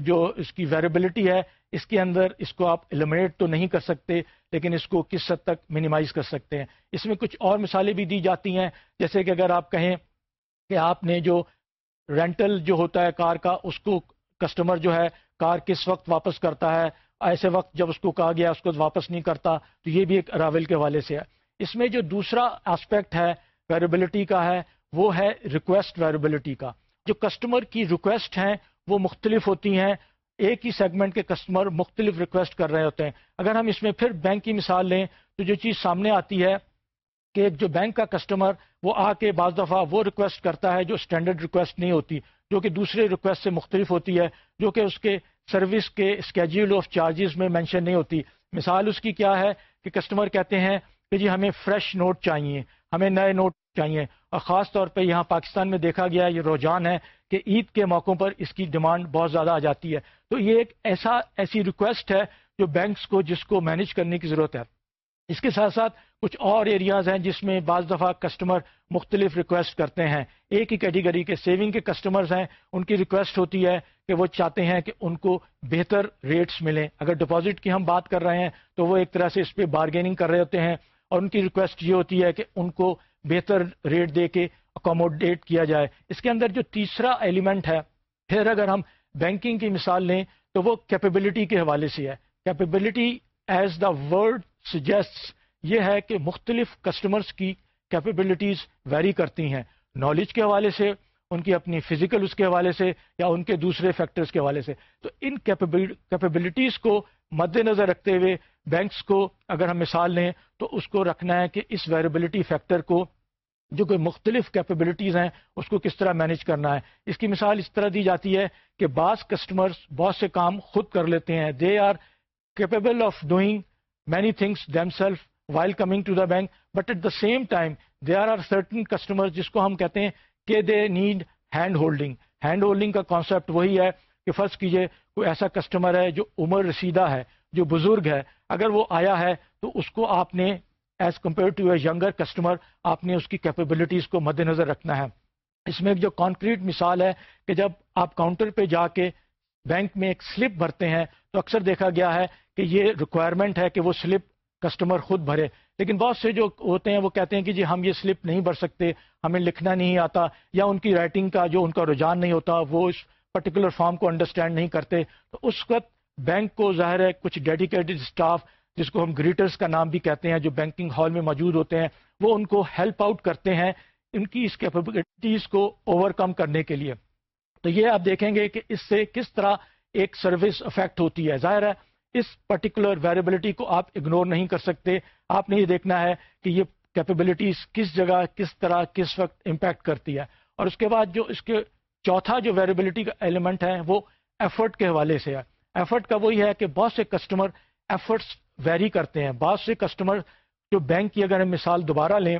جو اس کی ویریبلٹی ہے، اس کے اندر اس کو آپ ایلیمنیٹ تو نہیں کر سکتے، لیکن اس کو کس حد تک منیمائز کر سکتے ہیں۔ اس میں کچھ اور مثالیں بھی دی جاتی ہیں۔ جیسے کہ اگر آپ کہیں کہ آپ نے جو رینٹل جو ہوتا ہے کار کا، اس کو کسٹمر جو ہے کار کس وقت واپس کرتا ہے؟ ایسے وقت جب اس کو کہا گیا، اس کو واپس نہیں کرتا، تو یہ بھی ایک اراول کے حوالے سے ہے۔ اس میں جو دوسرا آسپیکٹ ہے ویریبلٹی کا ہے وہ ہے ریکویسٹ ویریبلٹی کا۔ جو کسٹمر کی ریکویسٹ ہیں وہ مختلف ہوتی ہیں۔ ایک ہی سیگمنٹ کے کسٹمر مختلف ریکویسٹ کر رہے ہوتے ہیں۔ اگر ہم اس میں پھر بینک کی مثال لیں تو جو چیز سامنے آتی ہے کہ ایک جو بینک کا کسٹمر وہ آ کے بعض دفعہ وہ ریکویسٹ کرتا ہے جو اسٹینڈرڈ ریکویسٹ نہیں ہوتی، جو کہ دوسرے ریکویسٹ سے مختلف ہوتی ہے، جو کہ اس کے سروس کے اسکیجول آف چارجز میں مینشن نہیں ہوتی۔ مثال اس کی کیا ہے کہ کسٹمر کہتے ہیں کہ جی ہمیں فریش نوٹ چاہیے۔ ہمیں نئے نوٹ چاہیے۔ اور خاص طور پہ یہاں پاکستان میں دیکھا گیا یہ رجحان ہے کہ عید کے موقعوں پر اس کی ڈیمانڈ بہت زیادہ آ جاتی ہے۔ تو یہ ایک ایسا، ایسی ریکویسٹ ہے جو بینکس کو، جس کو مینج کرنے کی ضرورت ہے۔ اس کے ساتھ ساتھ کچھ اور ایریاز ہیں جس میں بعض دفعہ کسٹمر مختلف ریکویسٹ کرتے ہیں۔ ایک ہی کیٹیگری کے سیونگ کے کسٹمرز ہیں۔ ان کی ریکویسٹ ہوتی ہے کہ وہ چاہتے ہیں کہ ان کو بہتر ریٹس ملیں۔ اگر ڈپازٹ کی ہم بات کر رہے ہیں تو وہ ایک طرح سے اس پہ بارگیننگ کر رہے ہوتے ہیں۔ اور ان کی ریکویسٹ یہ ہوتی ہے کہ ان کو بہتر ریٹ دے کے اکوموڈیٹ کیا جائے۔ اس کے اندر جو تیسرا ایلیمنٹ ہے، پھر اگر ہم بینکنگ کی مثال لیں تو وہ کیپیبلٹی کے حوالے سے ہے۔ Capability as the word suggest یہ ہے کہ مختلف کسٹمرز کی کیپیبلٹیز ویری کرتی ہیں۔ نالج کے حوالے سے، ان کی اپنی فزیکل اس کے حوالے سے یا ان کے دوسرے فیکٹرز کے حوالے سے۔ تو ان کیپیبلٹیز کو مد نظر رکھتے ہوئے بینکس کو اگر ہم مثال لیں تو اس کو رکھنا ہے کہ اس ویریبلٹی فیکٹر کو جو کوئی مختلف کیپیبلٹیز ہیں، اس کو کس طرح مینج کرنا ہے۔ اس کی مثال اس طرح دی جاتی ہے کہ بعض کسٹمرز بہت سے کام خود کر لیتے ہیں۔ They are capable of doing many things them self while coming to the bank but at the same time they are are certain customer جس کو ہم کہتے ہیں کہ they need hand holding hand holding کا کانسیپٹ وہی ہے کہ فرض کیجیے کوئی ایسا کسٹمر ہے جو عمر رسیدہ ہے، جو بزرگ ہے، اگر وہ آیا ہے تو اس کو آپ نے as compare to a younger customer آپ نے اس کی کیپیبلٹیز کو مد نظر رکھنا ہے۔ اس میں ایک جو کانکریٹ مثال ہے کہ جب آپ کاؤنٹر پہ جا کے بینک میں ایک سلپ بھرتے ہیں تو اکثر دیکھا گیا ہے کہ یہ ریکوائرمنٹ ہے کہ وہ سلپ کسٹمر خود بھرے۔ لیکن بہت سے جو ہوتے ہیں وہ کہتے ہیں کہ جی ہم یہ سلپ نہیں بھر سکتے، ہمیں لکھنا نہیں آتا یا ان کی رائٹنگ کا جو ان کا رجحان نہیں ہوتا وہ اس پرٹیکولر فارم کو انڈرسٹینڈ نہیں کرتے، تو اس وقت بینک کو ظاہر ہے کچھ ڈیڈیکیٹڈ اسٹاف جس کو ہم گریٹرز کا نام بھی کہتے ہیں، جو بینکنگ ہال میں موجود ہوتے ہیں، وہ ان کو ہیلپ آؤٹ کرتے ہیں ان کی اس کیپبلٹیز کو اوور کم کرنے کے لیے۔ تو یہ آپ دیکھیں گے کہ اس سے کس طرح ایک سروس افیکٹ ہوتی ہے۔ ظاہر ہے، اس پرٹیکولر ویریبلٹی کو آپ اگنور نہیں کر سکتے۔ آپ نے یہ دیکھنا ہے کہ یہ کیپیبلٹیز کس جگہ، کس طرح، کس وقت امپیکٹ کرتی ہے۔ اور اس کے بعد جو اس کے چوتھا جو ویریبلٹی کا ایلیمنٹ ہے وہ ایفرٹ کے حوالے سے ہے۔ ایفرٹ کا وہی ہے کہ بہت سے کسٹمر ایفرٹس ویری کرتے ہیں۔ بعض سے کسٹمر جو بینک کی اگر ہم مثال دوبارہ لیں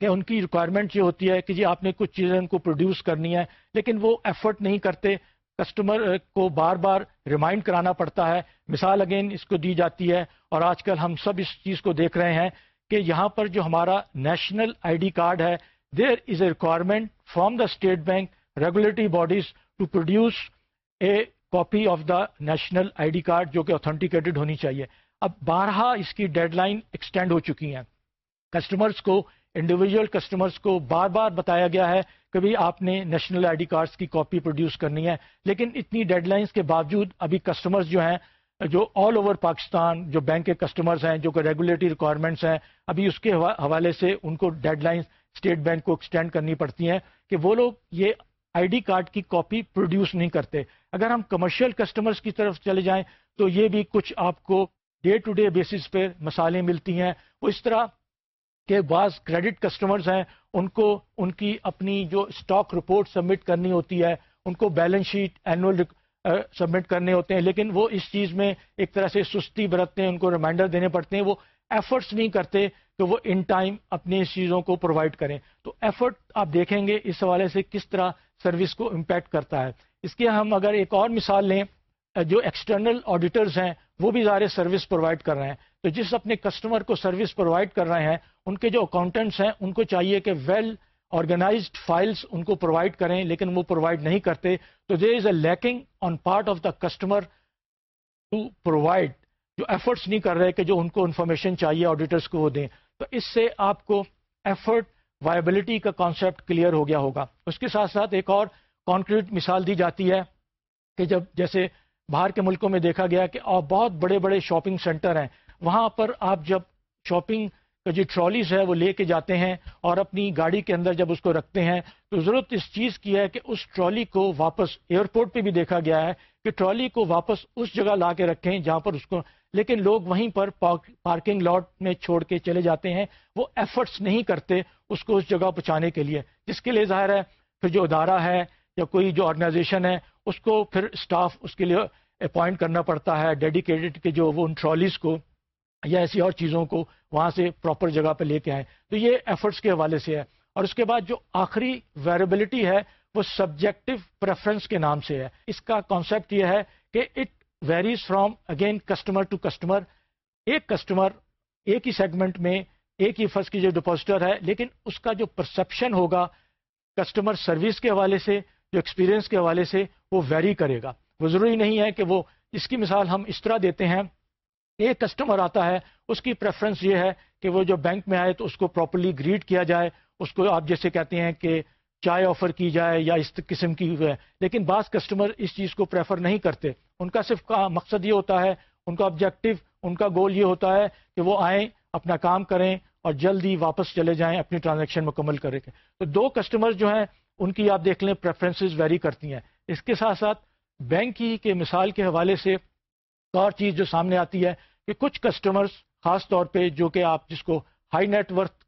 کہ ان کی ریکوائرمنٹ یہ ہوتی ہے کہ جی آپ نے کچھ چیزیں ان کو پروڈیوس کرنی ہے لیکن وہ ایفرٹ نہیں کرتے۔ کسٹمر کو بار بار ریمائنڈ کرانا پڑتا ہے۔ مثال اگین اس کو دی جاتی ہے۔ اور آج کل ہم سب اس چیز کو دیکھ رہے ہیں کہ یہاں پر جو ہمارا نیشنل آئی ڈی کارڈ ہے there is a requirement from the State Bank regulatory bodies to produce a copy of the national I D card جو کہ اوتھینٹیکیٹڈ ہونی چاہیے۔ اب بارہا اس کی ڈیڈ لائن ایکسٹینڈ ہو چکی ہیں۔ کسٹمرز کو انڈیویجل کسٹمرز کو بار بار بتایا گیا ہے کہ بھائی آپ نے نیشنل آئی ڈی کارڈس کی کاپی پروڈیوس کرنی ہے۔ لیکن اتنی ڈیڈ لائنس کے باوجود ابھی کسٹمرز جو ہیں، جو آل اوور پاکستان جو بینک کے کسٹمرز ہیں، جو کہ ریگولیٹری ریکوائرمنٹس ہیں، ابھی اس کے حوالے سے ان کو ڈیڈ لائنس اسٹیٹ بینک کو ایکسٹینڈ کرنی پڑتی ہیں کہ وہ لوگ یہ آئی ڈی کارڈ کی کاپی پروڈیوس نہیں کرتے۔ اگر ہم کمرشل کسٹمرز کی طرف چلے جائیں تو یہ بھی کچھ آپ کو ڈے ٹو ڈے بیسس پہ مسالیں ملتی ہیں۔ وہ اس طرح کہ بعض کریڈٹ کسٹمرز ہیں، ان کو ان کی اپنی جو اسٹاک رپورٹ سبمٹ کرنی ہوتی ہے، ان کو بیلنس شیٹ اینول سبمٹ کرنے ہوتے ہیں۔ لیکن وہ اس چیز میں ایک طرح سے سستی برتتے ہیں، ان کو ریمائنڈر دینے پڑتے ہیں۔ وہ ایفرٹس نہیں کرتے کہ وہ ان ٹائم اپنی چیزوں کو پرووائڈ کریں۔ تو ایفرٹ آپ دیکھیں گے اس حوالے سے کس طرح سروس کو امپیکٹ کرتا ہے۔ اس کے ہم اگر ایک اور مثال لیں، جو ایکسٹرنل آڈیٹرز ہیں، وہ بھی ظاہر سروس پرووائڈ کر رہے ہیں۔ تو جس اپنے کسٹمر کو سروس پرووائڈ کر رہے ہیں، ان کے جو اکاؤنٹنٹس ہیں، ان کو چاہیے کہ ویل آرگنائزڈ فائلس ان کو پرووائڈ کریں، لیکن وہ پرووائڈ نہیں کرتے۔ تو there is a lacking on part of the customer to provide جو ایفرٹس نہیں کر رہے کہ جو ان کو انفارمیشن چاہیے آڈیٹرس کو وہ دیں۔ تو اس سے آپ کو ایفرٹ وائبلٹی کا کانسیپٹ کلیئر ہو گیا ہوگا۔ اس کے ساتھ ساتھ ایک اور کانکریٹ مثال دی جاتی ہے کہ جب جیسے باہر کے ملکوں میں دیکھا گیا کہ اور بہت بڑے بڑے شاپنگ سینٹر ہیں۔ وہاں پر آپ جب شاپنگ کا جو ٹرالیز ہے وہ لے کے جاتے ہیں اور اپنی گاڑی کے اندر جب اس کو رکھتے ہیں تو ضرورت اس چیز کی ہے کہ اس ٹرالی کو واپس ایئرپورٹ پہ بھی دیکھا گیا ہے کہ ٹرالی کو واپس اس جگہ لا کے رکھیں جہاں پر اس کو لیکن لوگ وہیں پر پارکنگ لاٹ میں چھوڑ کے چلے جاتے ہیں۔ وہ ایفرٹس نہیں کرتے اس کو اس جگہ پہنچانے کے لیے۔ جس کے لیے ظاہر ہے، پھر جو ادارہ ہے یا کوئی جو آرگنائزیشن ہے، اس کو پھر اسٹاف اس کے لیے اپوائنٹ کرنا پڑتا ہے۔ ڈیڈیکیٹڈ کہ جو وہ ان ٹرالیز کو یا ایسی اور چیزوں کو وہاں سے پراپر جگہ پہ لے کے آئیں۔ تو یہ ایفرٹس کے حوالے سے ہے۔ اور اس کے بعد جو آخری ویریبلٹی ہے وہ سبجیکٹو پریفرنس کے نام سے ہے۔ اس کا کانسیپٹ یہ ہے کہ it varies from again customer to customer ایک کسٹمر ایک ہی سیگمنٹ میں ایک ہی فرسٹ کی جو ڈپوزٹر ہے، لیکن اس کا جو پرسپشن ہوگا کسٹمر سروس کے حوالے سے، جو ایکسپیرینس کے حوالے سے، وہ ویری کرے گا۔ وہ ضروری نہیں ہے کہ وہ اس کی مثال ہم اس طرح دیتے ہیں۔ ایک کسٹمر آتا ہے، اس کی پریفرنس یہ ہے کہ وہ جو بینک میں آئے تو اس کو پراپرلی گریڈ کیا جائے۔ اس کو آپ جیسے کہتے ہیں کہ چائے آفر کی جائے یا اس قسم کی ہے۔ لیکن بعض کسٹمر اس چیز کو پریفر نہیں کرتے۔ ان کا صرف مقصد یہ ہوتا ہے، ان کا آبجیکٹو ان کا گول یہ ہوتا ہے کہ وہ آئیں، اپنا کام کریں اور جلدی واپس چلے جائیں، اپنی ٹرانزیکشن مکمل کریں تو دو کسٹمر جو ہیں، ان کی آپ دیکھ لیں پریفرنسز ویری کرتی ہیں۔ اس کے ساتھ ساتھ بینک ہی کے مثال کے حوالے سے اور چیز جو سامنے آتی ہے کہ کچھ کسٹمرز، خاص طور پہ جو کہ آپ جس کو ہائی نیٹ ورتھ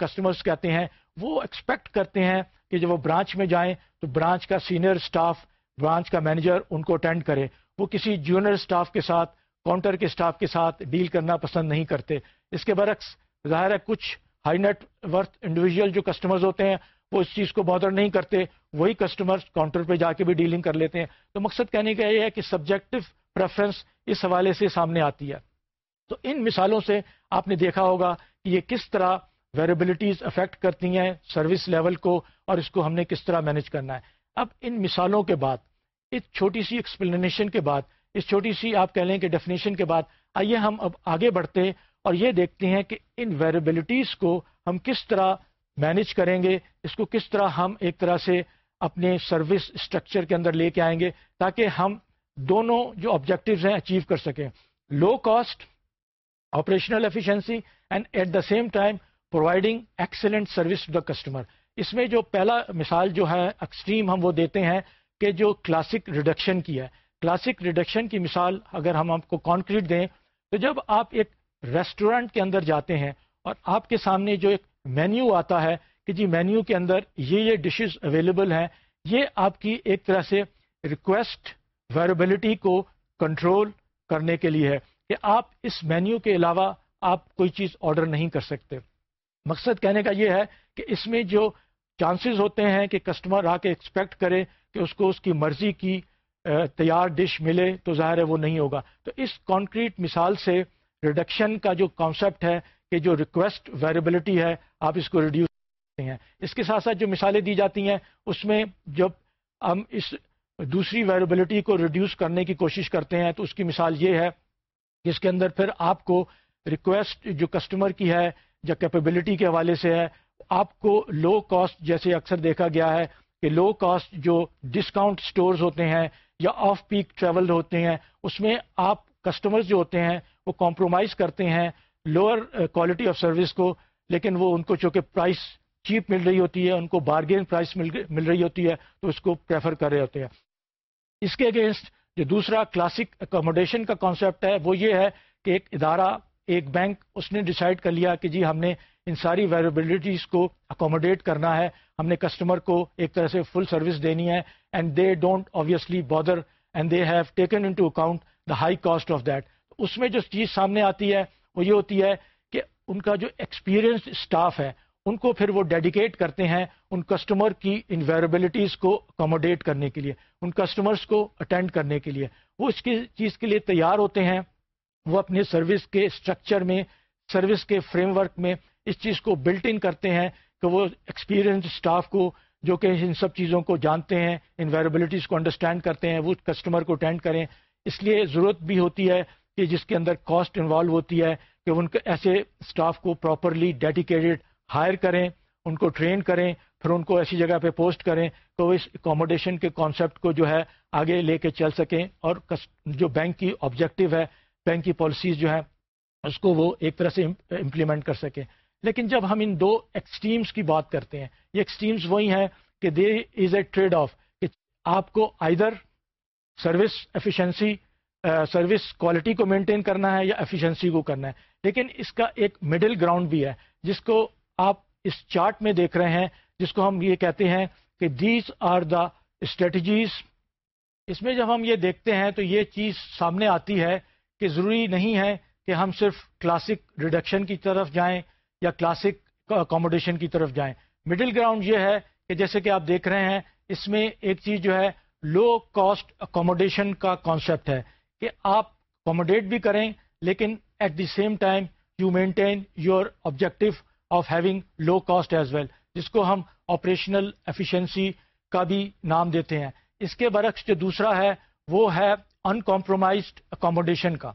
کسٹمرز کہتے ہیں وہ ایکسپیکٹ کرتے ہیں کہ جب وہ برانچ میں جائیں تو برانچ کا سینئر اسٹاف برانچ کا مینیجر ان کو اٹینڈ کرے۔ وہ کسی جونیئر اسٹاف کے ساتھ کاؤنٹر کے اسٹاف کے ساتھ ڈیل کرنا پسند نہیں کرتے۔ اس کے برعکس، ظاہر ہے کچھ ہائی نیٹ ورتھ انڈیویجل جو کسٹمرز ہوتے ہیں، وہ اس چیز کو بادر نہیں کرتے۔ وہی کسٹمر کاؤنٹر پہ جا کے بھی ڈیلنگ کر لیتے ہیں۔ تو مقصد کہنے کا یہ ہے کہ سبجیکٹو پریفرنس اس حوالے سے سامنے آتی ہے۔ تو ان مثالوں سے آپ نے دیکھا ہوگا کہ یہ کس طرح ویریبلٹیز افیکٹ کرتی ہیں سروس لیول کو اور اس کو ہم نے کس طرح مینج کرنا ہے۔ اب ان مثالوں کے بعد، اس چھوٹی سی ایکسپلینیشن کے بعد، اس چھوٹی سی آپ کہہ لیں کہ ڈیفینیشن کے بعد، آئیے ہم اب آگے بڑھتے اور یہ دیکھتے ہیں کہ ان ویریبلٹیز کو ہم کس طرح مینج کریں گے، اس کو کس طرح ہم ایک طرح سے اپنے سروس اسٹرکچر کے اندر لے کے آئیں گے تاکہ ہم دونوں جو آبجیکٹوز ہیں اچیو کر سکیں۔ Low cost operational efficiency and at the same time providing excellent service to the customer اس میں جو پہلا مثال جو ہے ایکسٹریم ہم وہ دیتے ہیں کہ جو کلاسک ریڈکشن کی ہے۔ کلاسک ریڈکشن کی مثال اگر ہم آپ کو کانکریٹ دیں، تو جب آپ ایک ریسٹورینٹ کے اندر جاتے ہیں اور آپ کے سامنے جو ایک مینیو آتا ہے کہ جی مینیو کے اندر یہ یہ ڈشز اویلیبل ہیں، یہ آپ کی ایک طرح سے ریکویسٹ ویریبلٹی کو کنٹرول کرنے کے لیے ہے کہ آپ اس مینیو کے علاوہ آپ کوئی چیز آرڈر نہیں کر سکتے۔ مقصد کہنے کا یہ ہے کہ اس میں جو چانسز ہوتے ہیں کہ کسٹمر آ کے ایکسپیکٹ کرے کہ اس کو اس کی مرضی کی تیار ڈش ملے تو ظاہر ہے وہ نہیں ہوگا۔ تو اس کانکریٹ مثال سے ریڈکشن کا جو کانسیپٹ ہے کہ جو ریکویسٹ ویریبلٹی ہے، آپ اس کو ریڈیوس کرتے ہیں۔ اس کے ساتھ ساتھ جو مثالیں دی جاتی ہیں، اس میں جب ہم اس دوسری ویریبلٹی کو ریڈیوس کرنے کی کوشش کرتے ہیں، تو اس کی مثال یہ ہے، جس کے اندر پھر آپ کو ریکویسٹ جو کسٹمر کی ہے یا کیپیبلٹی کے حوالے سے ہے، آپ کو لو کاسٹ جیسے اکثر دیکھا گیا ہے کہ لو کاسٹ جو ڈسکاؤنٹ سٹورز ہوتے ہیں یا آف پیک ٹریول ہوتے ہیں، اس میں آپ کسٹمرز جو ہوتے ہیں وہ کمپرومائز کرتے ہیں لوور کوالٹی آف سروس کو، لیکن وہ ان کو چونکہ پرائس چیپ مل رہی ہوتی ہے، ان کو بارگین پرائس مل رہی ہوتی ہے، تو اس کو پریفر کر رہے ہوتے ہیں۔ اس کے اگینسٹ جو دوسرا کلاسک اکوموڈیشن کا کانسیپٹ ہے، وہ یہ ہے کہ ایک ادارہ ایک بینک اس نے ڈیسائیڈ کر لیا کہ جی ہم نے ان ساری ویریبلٹیز کو اکوموڈیٹ کرنا ہے، ہم نے کسٹمر کو ایک طرح سے فل سروس دینی ہے and they don't obviously bother and they have taken into account the high cost of that اس میں جو چیز سامنے آتی ہے، وہ یہ ہوتی ہے کہ ان کا جو ایکسپیرئنس اسٹاف ہے، ان کو پھر وہ ڈیڈیکیٹ کرتے ہیں ان کسٹمر کی انویریبلٹیز کو اکوموڈیٹ کرنے کے لیے، ان کسٹمرز کو اٹینڈ کرنے کے لیے۔ وہ اس کی چیز کے لیے تیار ہوتے ہیں وہ اپنے سروس کے اسٹرکچر میں، سروس کے فریم ورک میں اس چیز کو بلٹ ان کرتے ہیں کہ وہ ایکسپیرئنس اسٹاف کو، جو کہ ان سب چیزوں کو جانتے ہیں انویریبلٹیز کو انڈرسٹینڈ کرتے ہیں، وہ کسٹمر کو اٹینڈ کریں۔ اس لیے ضرورت بھی ہوتی ہے کہ جس کے اندر کاسٹ انوالو ہوتی ہے، کہ ان کے ایسے اسٹاف کو پراپرلی ڈیڈیکیٹڈ ہائر کریں، ان کو ٹرین کریں، پھر ان کو ایسی جگہ پہ پوسٹ کریں تو وہ اس اکوموڈیشن کے کانسیپٹ کو جو ہے آگے لے کے چل سکیں اور جو بینک کی آبجیکٹو ہے بینک کی پالیسیز جو ہے اس کو وہ ایک طرح سے امپلیمنٹ کر سکیں۔ لیکن جب ہم ان دو ایکسٹریمز کی بات کرتے ہیں، یہ ایکسٹریمز وہی ہیں کہ دے از اے ٹریڈ آف کہ آپ کو either service efficiency service quality کو مینٹین کرنا ہے یا ایفیشنسی کو کرنا ہے۔ لیکن اس کا ایک مڈل گراؤنڈ بھی ہے، جس کو آپ اس چارٹ میں دیکھ رہے ہیں، جس کو ہم یہ کہتے ہیں کہ دیز آر دا اسٹریٹجیز اس میں جب ہم یہ دیکھتے ہیں تو یہ چیز سامنے آتی ہے کہ ضروری نہیں ہے کہ ہم صرف کلاسک ریڈکشن کی طرف جائیں یا کلاسک اکوموڈیشن کی طرف جائیں۔ مڈل گراؤنڈ یہ ہے کہ جیسے کہ آپ دیکھ رہے ہیں، اس میں ایک چیز جو ہے لو کاسٹ اکوموڈیشن کا کانسیپٹ ہے کہ آپ اکوموڈیٹ بھی کریں، لیکن at the same time you maintain your objective of having low cost as well جس کو ہم آپریشنل ایفیشنسی کا بھی نام دیتے ہیں۔ اس کے برعکس جو دوسرا ہے، وہ ہے ان کمپرومائزڈ اکوموڈیشن کا۔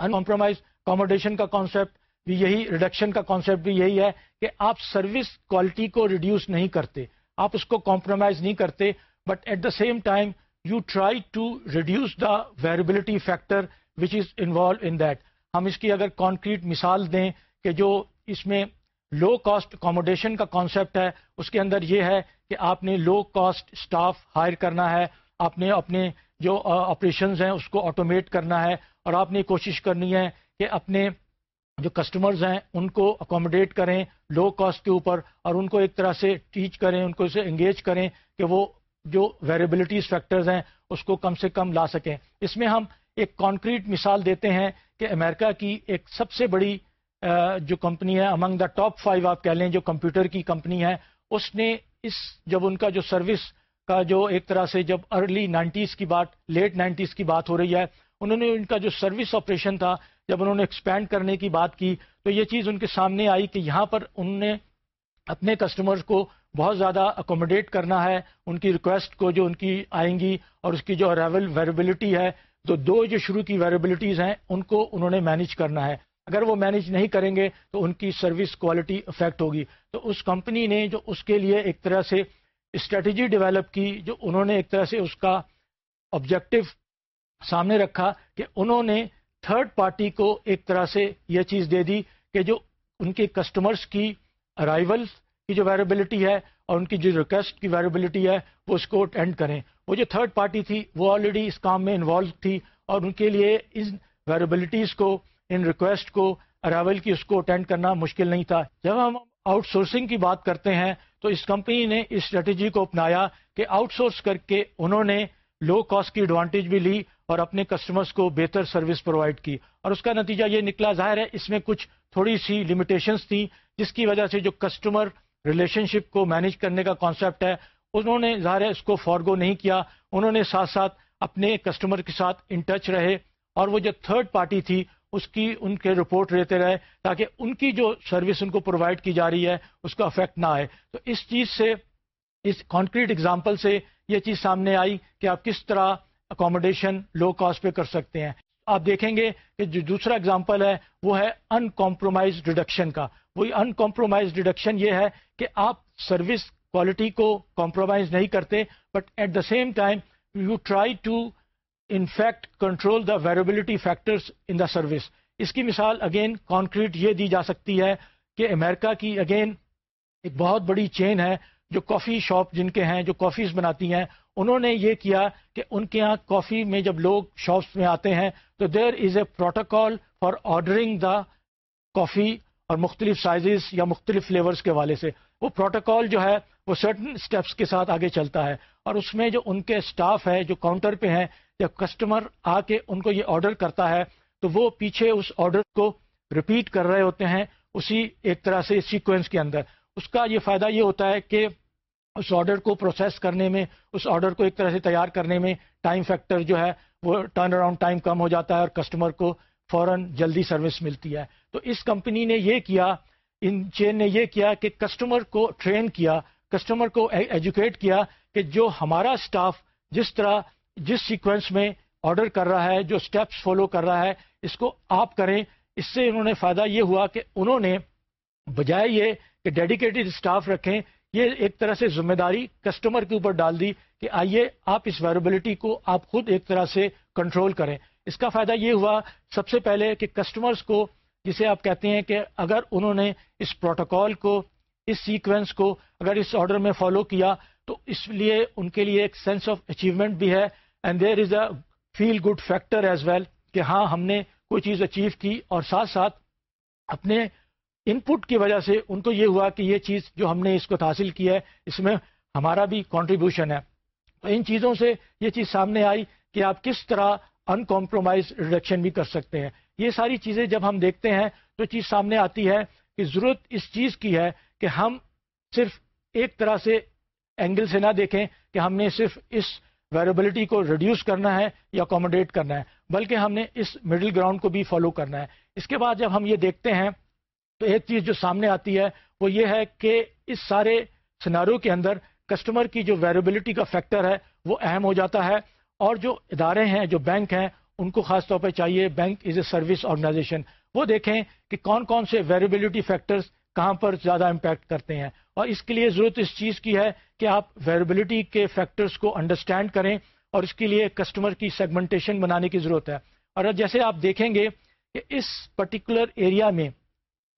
ان کمپرومائز اکوموڈیشن کا کانسیپٹ بھی یہی ریڈکشن کا کانسیپٹ بھی یہی ہے کہ آپ سروس کوالٹی کو ریڈیوس نہیں کرتے۔ آپ اس کو کمپرومائز نہیں کرتے but at the same time you try to reduce the variability factor which is involve in that ہم اس کی اگر کانکریٹ مثال دیں کہ جو اس میں لو کاسٹ اکوموڈیشن کا کانسیپٹ ہے، اس کے اندر یہ ہے کہ آپ نے لو کاسٹ اسٹاف ہائر کرنا ہے، آپ نے اپنے جو آپریشنز ہیں، اس کو آٹومیٹ کرنا ہے اور آپ نے کوشش کرنی ہے کہ اپنے جو کسٹمرز ہیں، ان کو اکوموڈیٹ کریں لو کاسٹ کے اوپر اور ان کو ایک طرح سے ٹیچ کریں، ان کو اسے انگیج کریں کہ وہ جو ویریبلٹیز فیکٹرز ہیں، اس کو کم سے کم لا سکیں۔ اس میں ہم ایک کانکریٹ مثال دیتے ہیں کہ امریکہ کی ایک سب سے بڑی جو کمپنی ہے امنگ دا ٹاپ فائیو آپ کہہ لیں، جو کمپیوٹر کی کمپنی ہے، اس نے اس، جب ان کا جو سروس کا جو ایک طرح سے جب ارلی نائنٹیز کی بات لیٹ نائنٹیز کی بات ہو رہی ہے، انہوں نے ان کا جو سروس آپریشن تھا، جب انہوں نے ایکسپینڈ کرنے کی بات کی، تو یہ چیز ان کے سامنے آئی کہ یہاں پر انہوں نے اپنے کسٹمرز کو بہت زیادہ اکوموڈیٹ کرنا ہے، ان کی ریکویسٹ کو جو ان کی آئیں گی اور اس کی جو اریول ویریبلٹی ہے، تو دو جو شروع کی ویریبلٹیز ہیں، ان کو انہوں نے مینیج کرنا ہے۔ اگر وہ مینیج نہیں کریں گے، تو ان کی سروس کوالٹی افیکٹ ہوگی۔ تو اس کمپنی نے جو اس کے لیے ایک طرح سے اسٹریٹجی ڈیولپ کی جو انہوں نے ایک طرح سے اس کا آبجیکٹو سامنے رکھا کہ انہوں نے تھرڈ پارٹی کو ایک طرح سے یہ چیز دے دی کہ جو ان کے کسٹمرز کی ارائیول کی جو ویریبلٹی ہے اور ان کی جو ریکویسٹ کی ویریبلٹی ہے وہ اس کو اٹینڈ کریں۔ وہ جو تھرڈ پارٹی تھی وہ آلریڈی اس کام میں انوالو تھی اور ان کے لیے ان ویریبلٹیز کو، ان ریکویسٹ کو ارائیول کی اس کو اٹینڈ کرنا مشکل نہیں تھا۔ جب ہم آؤٹ سورسنگ کی بات کرتے ہیں تو اس کمپنی نے اس اسٹریٹجی کو اپنایا کہ آؤٹ سورس کر کے انہوں نے لو کاسٹ کی ایڈوانٹیج بھی لی اور اپنے کسٹمرز کو بہتر سروس پرووائڈ کی۔ اور اس کا نتیجہ یہ نکلا، ظاہر ہے اس میں کچھ تھوڑی سی لمیٹیشنس تھیں، جس کی وجہ سے جو کسٹمر ریلیشن شپ کو مینیج کرنے کا کانسیپٹ ہے، انہوں نے ظاہر ہے اس کو فارگو نہیں کیا۔ انہوں نے ساتھ ساتھ اپنے کسٹمر کے ساتھ ان ٹچ رہے اور وہ جو تھرڈ پارٹی تھی اس کی ان کے رپورٹ رہتے رہے تاکہ ان کی جو سروس ان کو پرووائڈ کی جا رہی ہے، اس کا افیکٹ نہ آئے۔ تو اس چیز سے، اس کانکریٹ اگزامپل سے یہ چیز سامنے آئی کہ آپ کس طرح اکوموڈیشن لو کاسٹ پہ کر سکتے ہیں۔ آپ دیکھیں گے کہ جو دوسرا اگزامپل ہے، وہ ہے ان کمپرومائز ڈیڈکشن کا۔ وہی ان کمپرومائز ڈیڈکشن یہ ہے کہ آپ سروس کوالٹی کو کمپرومائز نہیں کرتے but at the same time you try to in fact control the variability factors in the service اس کی مثال اگین کانکریٹ یہ دی جا سکتی ہے کہ امریکہ کی اگین ایک بہت بڑی چین ہے جو کافی شاپ جن کے ہیں، جو کافیز بناتی ہیں، انہوں نے یہ کیا کہ ان کے یہاں کافی میں جب لوگ شاپس میں آتے ہیں، تو there is a protocol for ordering the coffee اور مختلف سائزز یا مختلف فلیورز کے والے سے۔ وہ پروٹوکال جو ہے، وہ سرٹن اسٹیپس کے ساتھ آگے چلتا ہے۔ اور اس میں جو ان کے اسٹاف ہے، جو کاؤنٹر پہ ہیں، جب کسٹمر آ کے ان کو یہ آرڈر کرتا ہے، تو وہ پیچھے اس آرڈر کو ریپیٹ کر رہے ہوتے ہیں اسی ایک طرح سے سیکوینس کے اندر۔ اس کا یہ فائدہ یہ ہوتا ہے کہ اس آرڈر کو پروسیس کرنے میں، اس آرڈر کو ایک طرح سے تیار کرنے میں ٹائم فیکٹر جو ہے، وہ ٹرن اراؤنڈ ٹائم کم ہو جاتا ہے اور کسٹمر کو فوراً جلدی سروس ملتی ہے۔ تو اس کمپنی نے یہ کیا ان چین نے یہ کیا کہ کسٹمر کو ٹرین کیا کسٹمر کو e- ایجوکیٹ کیا کہ جو ہمارا اسٹاف جس طرح جس سیکوینس میں آرڈر کر رہا ہے، جو اسٹیپس فالو کر رہا ہے، اس کو آپ کریں، اس سے انہوں نے فائدہ یہ ہوا کہ انہوں نے بجائے یہ کہ ڈیڈیکیٹڈ اسٹاف رکھیں، یہ ایک طرح سے ذمہ داری کسٹمر کے اوپر ڈال دی کہ آئیے آپ اس ویریبلٹی کو آپ خود ایک طرح سے کنٹرول کریں۔ اس کا فائدہ یہ ہوا سب سے پہلے کہ کسٹمرز کو جسے آپ کہتے ہیں کہ اگر انہوں نے اس پروٹوکال کو، اس سیکوینس کو اگر اس آرڈر میں فالو کیا، تو اس لیے ان کے لیے ایک سینس آف اچیومنٹ بھی ہے and there is a feel good factor as well کہ ہاں ہم نے کوئی چیز اچیو کی اور ساتھ ساتھ اپنے ان پٹ کی وجہ سے ان کو یہ ہوا کہ یہ چیز جو ہم نے اس کو حاصل کی ہے، اس میں ہمارا بھی کانٹریبیوشن ہے۔ تو ان چیزوں سے یہ چیز سامنے آئی کہ آپ کس طرح ان کمپرومائز ریڈکشن بھی کر سکتے ہیں۔ یہ ساری چیزیں جب ہم دیکھتے ہیں تو چیز سامنے آتی ہے کہ ضرورت اس چیز کی ہے کہ ہم صرف ایک طرح سے اینگل سے نہ دیکھیں کہ ہم نے صرف اس ویریبلٹی کو ریڈیوس کرنا ہے یا اکوموڈیٹ کرنا ہے، بلکہ ہم نے اس مڈل گراؤنڈ کو بھی فالو کرنا ہے۔ اس کے بعد جب ہم یہ دیکھتے ہیں تو ایک چیز جو سامنے آتی ہے وہ یہ ہے کہ اس سارے سناروں کے اندر کسٹمر کی جو ویریبلٹی کا فیکٹر ہے وہ اہم ہو جاتا ہے۔ اور جو ادارے ہیں، جو بینک ہیں، ان کو خاص طور پہ چاہیے bank is a service organisation. وہ دیکھیں کہ کون کون سے ویریبلٹی فیکٹرز کہاں پر زیادہ امپیکٹ کرتے ہیں۔ اور اس کے لیے ضرورت اس چیز کی ہے کہ آپ ویریبلٹی کے فیکٹرز کو انڈرسٹینڈ کریں اور اس کے لیے کسٹمر کی سیگمنٹیشن بنانے کی ضرورت ہے۔ اور جیسے آپ دیکھیں گے کہ اس پرٹیکولر ایریا میں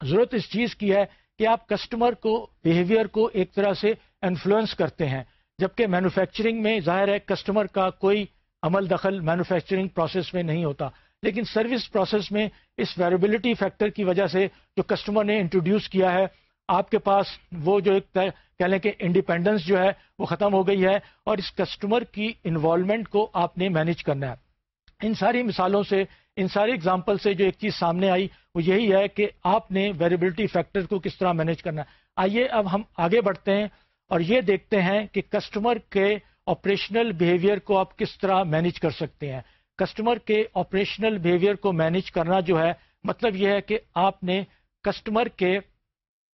ضرورت اس چیز کی ہے کہ آپ کسٹمر کو بیہیویئر کو ایک طرح سے انفلوئنس کرتے ہیں۔ جبکہ مینوفیکچرنگ میں ظاہر ہے کسٹمر کا کوئی عمل دخل مینوفیکچرنگ پروسیس میں نہیں ہوتا۔ لیکن سروس پروسیس میں اس ویریبلٹی فیکٹر کی وجہ سے جو کسٹمر نے انٹروڈیوس کیا ہے، آپ کے پاس وہ جو ایک کہہ لیں کہ انڈیپینڈنس جو ہے، وہ ختم ہو گئی ہے اور اس کسٹمر کی انوالومنٹ کو آپ نے مینیج کرنا ہے۔ ان ساری مثالوں سے، ان ساری اگزامپل سے جو ایک چیز سامنے آئی، وہ یہی ہے کہ آپ نے ویریبلٹی فیکٹر کو کس طرح مینیج کرنا ہے۔ آئیے اب ہم آگے بڑھتے ہیں۔ اور یہ دیکھتے ہیں کہ کسٹمر کے آپریشنل بیہیویئر کو آپ کس طرح مینیج کر سکتے ہیں۔ کسٹمر کے آپریشنل بیہیویئر کو مینیج کرنا جو ہے مطلب یہ ہے کہ آپ نے کسٹمر کے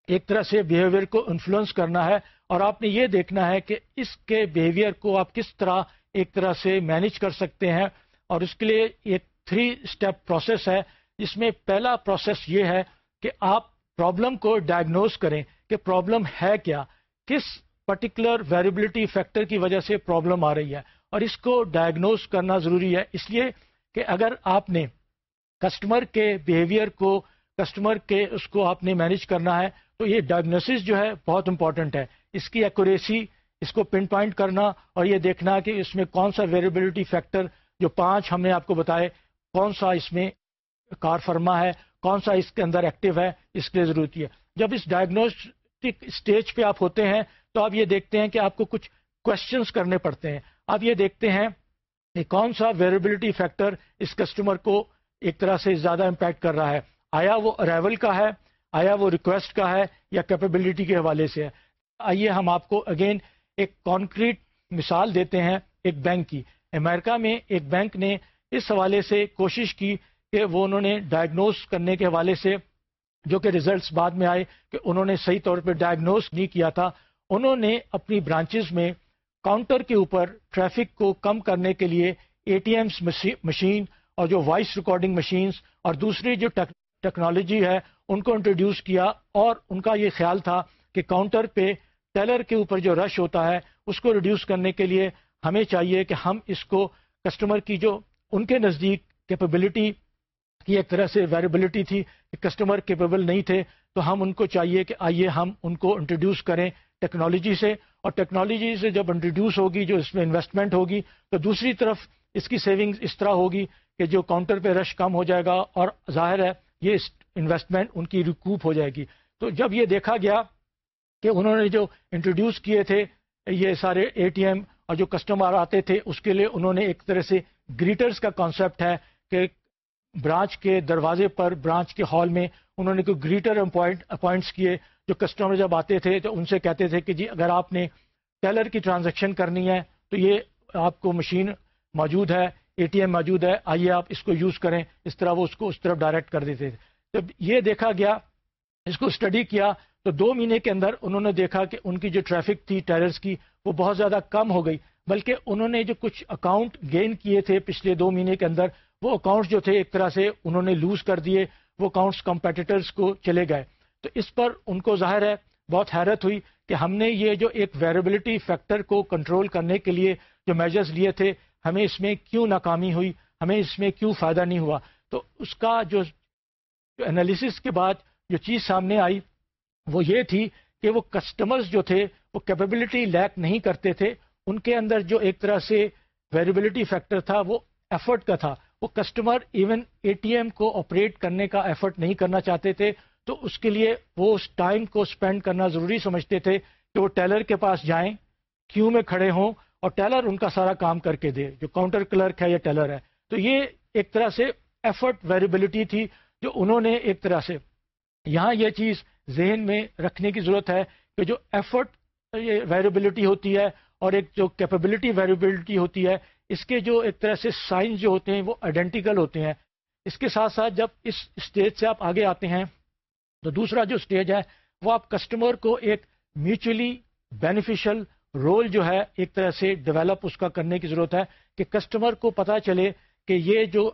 ایک طرح سے بیہیویئر کو انفلوئنس کرنا ہے اور آپ نے یہ دیکھنا ہے کہ اس کے بیہیویئر کو آپ کس طرح ایک طرح سے مینیج کر سکتے ہیں۔ اور اس کے لیے ایک تھری اسٹیپ پروسیس ہے۔ جس میں پہلا پروسیس یہ ہے کہ آپ پرابلم کو ڈائگنوز کریں کہ پرابلم ہے کیا۔ کس پرٹیکولر ویریبلٹی فیکٹر کی وجہ سے پرابلم آ رہی ہے؟ اور اس کو ڈائگنوز کرنا ضروری ہے۔ اس لیے کہ اگر آپ نے کسٹمر کے بیہیویئر کو کسٹمر کے اس کو آپ نے مینج کرنا ہے، تو یہ ڈائگنوسس جو ہے بہت امپورٹنٹ ہے۔ اس کی ایکوریسی اس کو پن پوائنٹ کرنا اور یہ دیکھنا کہ اس میں کون سا ویریبلٹی فیکٹر جو پانچ ہم نے آپ کو بتائے، کون سا اس میں کار فرما ہے، کون سا اس کے اندر ایکٹیو ہے، اس کے لیے ضرورت ہے۔ جب اس ڈائگنوسٹک اسٹیج پہ آپ ہوتے ہیں تو آپ یہ دیکھتے ہیں کہ آپ کو کچھ کوشچنس کرنے پڑتے ہیں۔ آپ یہ دیکھتے ہیں کہ کون سا ویریبلٹی فیکٹر اس کسٹمر کو ایک طرح سے زیادہ امپیکٹ کر رہا ہے۔ آیا وہ ارائیول کا ہے؟ آیا وہ ریکویسٹ کا ہے یا کیپیبلٹی کے حوالے سے ہے؟ آئیے ہم آپ کو اگین ایک کانکریٹ مثال دیتے ہیں ایک بینک کی۔ امریکہ میں ایک بینک نے اس حوالے سے کوشش کی کہ وہ انہوں نے ڈائگنوز کرنے کے حوالے سے جو کہ ریزلٹس بعد میں آئے کہ انہوں نے صحیح طور پہ ڈائگنوز نہیں کیا تھا۔ انہوں نے اپنی برانچز میں کاؤنٹر کے اوپر ٹریفک کو کم کرنے کے لیے اے ٹی ایمس مشین اور جو وائس ریکارڈنگ مشینز اور دوسری جو ٹیکنالوجی ہے ان کو انٹروڈیوس کیا اور ان کا یہ خیال تھا کہ کاؤنٹر پہ ٹیلر کے اوپر جو رش ہوتا ہے اس کو ریڈیوس کرنے کے لیے ہمیں چاہیے کہ ہم اس کو کسٹمر کی جو ان کے نزدیک کیپیبلٹی کی ایک طرح سے ویریبلٹی تھی، کہ کسٹمر کیپیبل نہیں تھے، تو ہم ان کو چاہیے کہ آئیے ہم ان کو انٹروڈیوس کریں ٹیکنالوجی سے۔ اور ٹیکنالوجی سے جب انٹروڈیوس ہوگی، جو اس میں انویسٹمنٹ ہوگی، تو دوسری طرف اس کی سیونگ اس طرح ہوگی کہ جو کاؤنٹر پہ رش کم ہو جائے گا اور ظاہر ہے یہ انویسٹمنٹ ان کی ریکوپ ہو جائے گی۔ تو جب یہ دیکھا گیا کہ انہوں نے جو انٹروڈیوس کیے تھے، یہ سارے اے ٹی ایم اور جو کسٹمر آتے تھے، اس کے لیے انہوں نے ایک طرح سے گریٹرز کا کانسیپٹ ہے کہ برانچ کے دروازے پر برانچ کے ہال میں انہوں نے کوئی گریٹر اپوائنٹس کیے جو کسٹمر جب آتے تھے تو ان سے کہتے تھے کہ جی اگر آپ نے ٹیلر کی ٹرانزیکشن کرنی ہے تو یہ آپ کو مشین موجود ہے اے ٹی ایم موجود ہے، آئیے آپ اس کو یوز کریں۔ اس طرح وہ اس کو اس طرف ڈائریکٹ کر دیتے تھے۔ جب یہ دیکھا گیا، اس کو اسٹڈی کیا تو دو مہینے کے اندر انہوں نے دیکھا کہ ان کی جو ٹریفک تھی ٹیلرز کی وہ بہت زیادہ کم ہو گئی۔ بلکہ انہوں نے جو کچھ اکاؤنٹ گین کیے تھے پچھلے دو مہینے کے اندر وہ اکاؤنٹس جو تھے ایک طرح سے انہوں نے لوز کر دیے، وہ اکاؤنٹس کمپیٹیٹرز کو چلے گئے۔ تو اس پر ان کو ظاہر ہے، بہت حیرت ہوئی کہ ہم نے یہ جو ایک ویریبلٹی فیکٹر کو کنٹرول کرنے کے لیے جو میجرز لیے تھے، ہمیں اس میں کیوں ناکامی ہوئی؟ ہمیں اس میں کیوں فائدہ نہیں ہوا؟ تو اس کا جو انالیسس کے بعد جو چیز سامنے آئی، وہ یہ تھی کہ وہ کسٹمرز جو تھے، وہ کیپیبلٹی لیک نہیں کرتے تھے۔ ان کے اندر جو ایک طرح سے ویریبلٹی فیکٹر تھا، وہ ایفرٹ کا تھا۔ وہ customer even A T M کو آپریٹ کرنے کا ایفرٹ نہیں کرنا چاہتے تھے، تو اس کے لیے وہ اس ٹائم کو اسپینڈ کرنا ضروری سمجھتے تھے کہ وہ ٹیلر کے پاس جائیں، کیوں میں کھڑے ہوں اور ٹیلر ان کا سارا کام کر کے دے، جو کاؤنٹر کلرک ہے یا ٹیلر ہے۔ تو یہ ایک طرح سے ایفرٹ ویریبلٹی تھی جو انہوں نے ایک طرح سے، یہاں یہ چیز ذہن میں رکھنے کی ضرورت ہے کہ جو ایفرٹ ویریبلٹی ہوتی ہے اور ایک جو کیپیبلٹی ویریبلٹی ہوتی ہے اس کے جو ایک طرح سے سائنس جو ہوتے ہیں وہ آئیڈینٹیکل ہوتے ہیں۔ اس کے ساتھ ساتھ جب اس اسٹیج سے آپ آگے آتے ہیں، تو دوسرا جو اسٹیج ہے، وہ آپ کسٹمر کو ایک میوچلی بینیفیشل رول جو ہے ایک طرح سے ڈیولپ اس کا کرنے کی ضرورت ہے کہ کسٹمر کو پتا چلے کہ یہ جو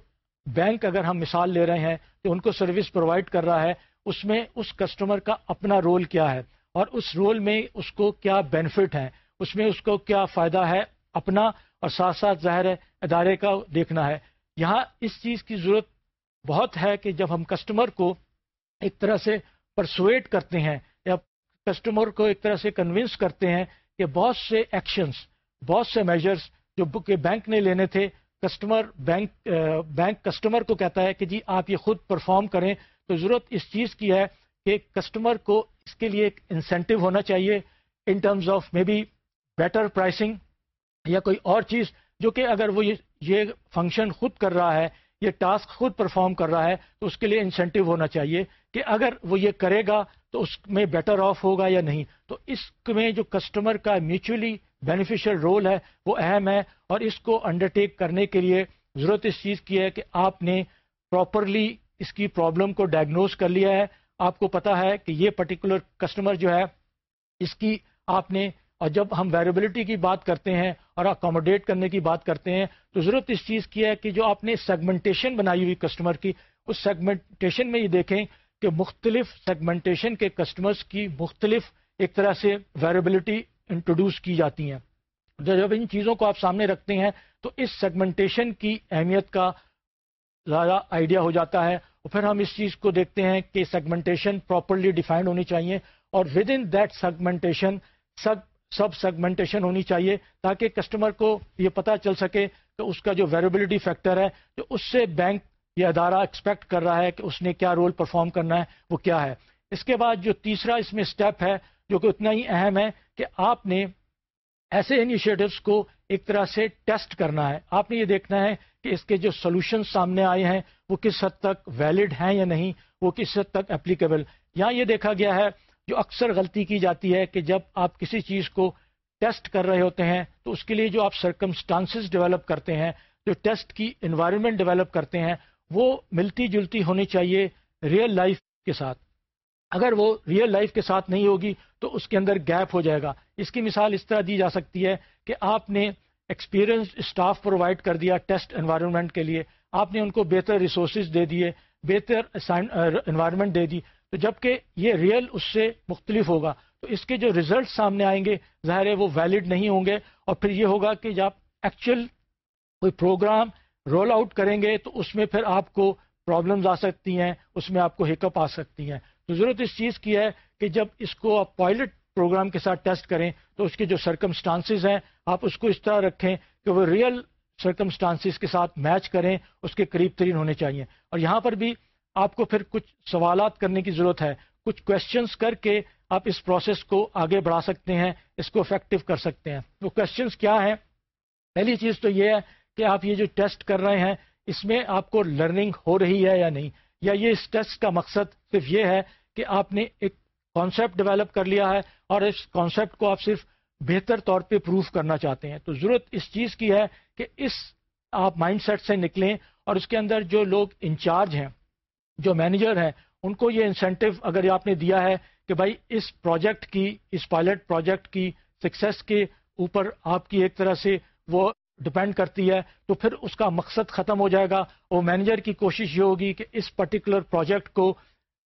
بینک اگر ہم مثال لے رہے ہیں کہ ان کو سروس پرووائڈ کر رہا ہے، اس میں اس کسٹمر کا اپنا رول کیا ہے اور اس رول میں اس کو کیا بینیفٹ ہے، اس میں اس کو کیا فائدہ ہے، اپنا اور ساتھ ساتھ ظاہر ہے ادارے کا دیکھنا ہے۔ یہاں اس چیز کی ضرورت بہت ہے کہ جب ہم کسٹمر کو ایک طرح سے پرسویٹ کرتے ہیں، یا کسٹمر کو ایک طرح سے کنونس کرتے ہیں کہ بہت سے ایکشنز بہت سے میجرز جو بینک نے لینے تھے کسٹمر بینک بینک کسٹمر کو کہتا ہے کہ جی آپ یہ خود پرفارم کریں۔ تو ضرورت اس چیز کی ہے کہ کسٹمر کو اس کے لیے ایک انسینٹو ہونا چاہیے in terms of maybe better pricing یا کوئی اور چیز جو کہ اگر وہ یہ فنکشن خود کر رہا ہے، یہ ٹاسک خود پرفارم کر رہا ہے، تو اس کے لیے انسینٹو ہونا چاہیے کہ اگر وہ یہ کرے گا تو اس میں بیٹر آف ہوگا یا نہیں۔ تو اس میں جو کسٹمر کا میوچلی بینیفیشل رول ہے، وہ اہم ہے اور اس کو انڈرٹیک کرنے کے لیے ضرورت اس چیز کی ہے کہ آپ نے پراپرلی اس کی پرابلم کو ڈائگنوز کر لیا ہے۔ آپ کو پتا ہے کہ یہ پرٹیکولر کسٹمر جو ہے، اس کی آپ نے اور جب ہم ویریبلٹی کی بات کرتے ہیں اور اکوموڈیٹ کرنے کی بات کرتے ہیں، تو ضرورت اس چیز کی ہے کہ جو آپ نے سیگمنٹیشن بنائی ہوئی کسٹمر کی، اس سیگمنٹیشن میں یہ دیکھیں کہ مختلف سیگمنٹیشن کے کسٹمرز کی مختلف ایک طرح سے ویریبلٹی انٹروڈیوس کی جاتی ہیں۔ جب ان چیزوں کو آپ سامنے رکھتے ہیں، تو اس سیگمنٹیشن کی اہمیت کا زیادہ آئیڈیا ہو جاتا ہے۔ اور پھر ہم اس چیز کو دیکھتے ہیں کہ سیگمنٹیشن پراپرلی ڈیفائنڈ ہونی چاہیے۔ اور within that segmentation sub sub segmentation ہونی چاہیے تاکہ کسٹمر کو یہ پتا چل سکے کہ اس کا جو ویریبلٹی فیکٹر ہے جو اس سے بینک یا ادارہ ایکسپیکٹ کر رہا ہے کہ اس نے کیا رول پرفارم کرنا ہے، وہ کیا ہے۔ اس کے بعد جو تیسرا اس میں اسٹیپ ہے، جو کہ اتنا ہی اہم ہے کہ آپ نے ایسے انیشیٹوس کو ایک طرح سے ٹیسٹ کرنا ہے۔ آپ نے یہ دیکھنا ہے کہ اس کے جو سولوشن سامنے آئے ہیں، وہ کس حد تک ویلڈ ہیں یا نہیں، وہ کس حد تک اپلیکیبل یہاں یہ دیکھا گیا ہے جو اکثر غلطی کی جاتی ہے کہ جب آپ کسی چیز کو ٹیسٹ کر رہے ہوتے ہیں، تو اس کے لیے جو آپ سرکمسٹانسز ڈیولپ کرتے ہیں، جو ٹیسٹ کی انوائرمنٹ ڈیولپ کرتے ہیں، وہ ملتی جلتی ہونی چاہیے ریئل لائف کے ساتھ۔ اگر وہ ریئل لائف کے ساتھ نہیں ہوگی، تو اس کے اندر گیپ ہو جائے گا۔ اس کی مثال اس طرح دی جا سکتی ہے کہ آپ نے ایکسپیرئنس اسٹاف پرووائڈ کر دیا ٹیسٹ انوائرمنٹ کے لیے۔ آپ نے ان کو بہتر ریسورسز دے دیے، بہتر انوائرمنٹ دے دی۔ تو جبکہ یہ ریئل اس سے مختلف ہوگا، تو اس کے جو ریزلٹ سامنے آئیں گے، ظاہر ہے وہ ویلڈ نہیں ہوں گے، اور پھر یہ ہوگا کہ جب ایکچوئل کوئی پروگرام رول آؤٹ کریں گے، تو اس میں پھر آپ کو پرابلمز آ سکتی ہیں، اس میں آپ کو ہیکپ آ سکتی ہیں۔ تو ضرورت اس چیز کی ہے کہ جب اس کو آپ پائلٹ پروگرام کے ساتھ ٹیسٹ کریں، تو اس کے جو سرکمسٹانسز ہیں، آپ اس کو اس طرح رکھیں کہ وہ ریئل سرکمسٹانسز کے ساتھ میچ کریں، اس کے قریب ترین ہونے چاہیے۔ اور یہاں پر بھی آپ کو پھر کچھ سوالات کرنے کی ضرورت ہے، کچھ کوشچنس کر کے آپ اس پروسیس کو آگے بڑھا سکتے ہیں، اس کو افیکٹو کر سکتے ہیں۔ وہ کوشچنس کیا ہیں؟ پہلی چیز تو یہ ہے کہ آپ یہ جو ٹیسٹ کر رہے ہیں، اس میں آپ کو لرننگ ہو رہی ہے یا نہیں؟ یا یہ اس ٹیسٹ کا مقصد صرف یہ ہے کہ آپ نے ایک کانسیپٹ ڈیولپ کر لیا ہے اور اس کانسیپٹ کو آپ صرف بہتر طور پہ پروف کرنا چاہتے ہیں۔ تو ضرورت اس چیز کی ہے کہ اس آپ مائنڈ سیٹ سے نکلیں اور اس کے اندر جو لوگ انچارج ہیں جو مینیجر ہیں، ان کو یہ انسینٹو اگر آپ نے دیا ہے کہ بھائی اس پروجیکٹ کی، اس پائلٹ پروجیکٹ کی سکسیس کے اوپر آپ کی ایک طرح سے وہ ڈپینڈ کرتی ہے، تو پھر اس کا مقصد ختم ہو جائے گا اور مینیجر کی کوشش یہ ہوگی کہ اس پرٹیکولر پروجیکٹ کو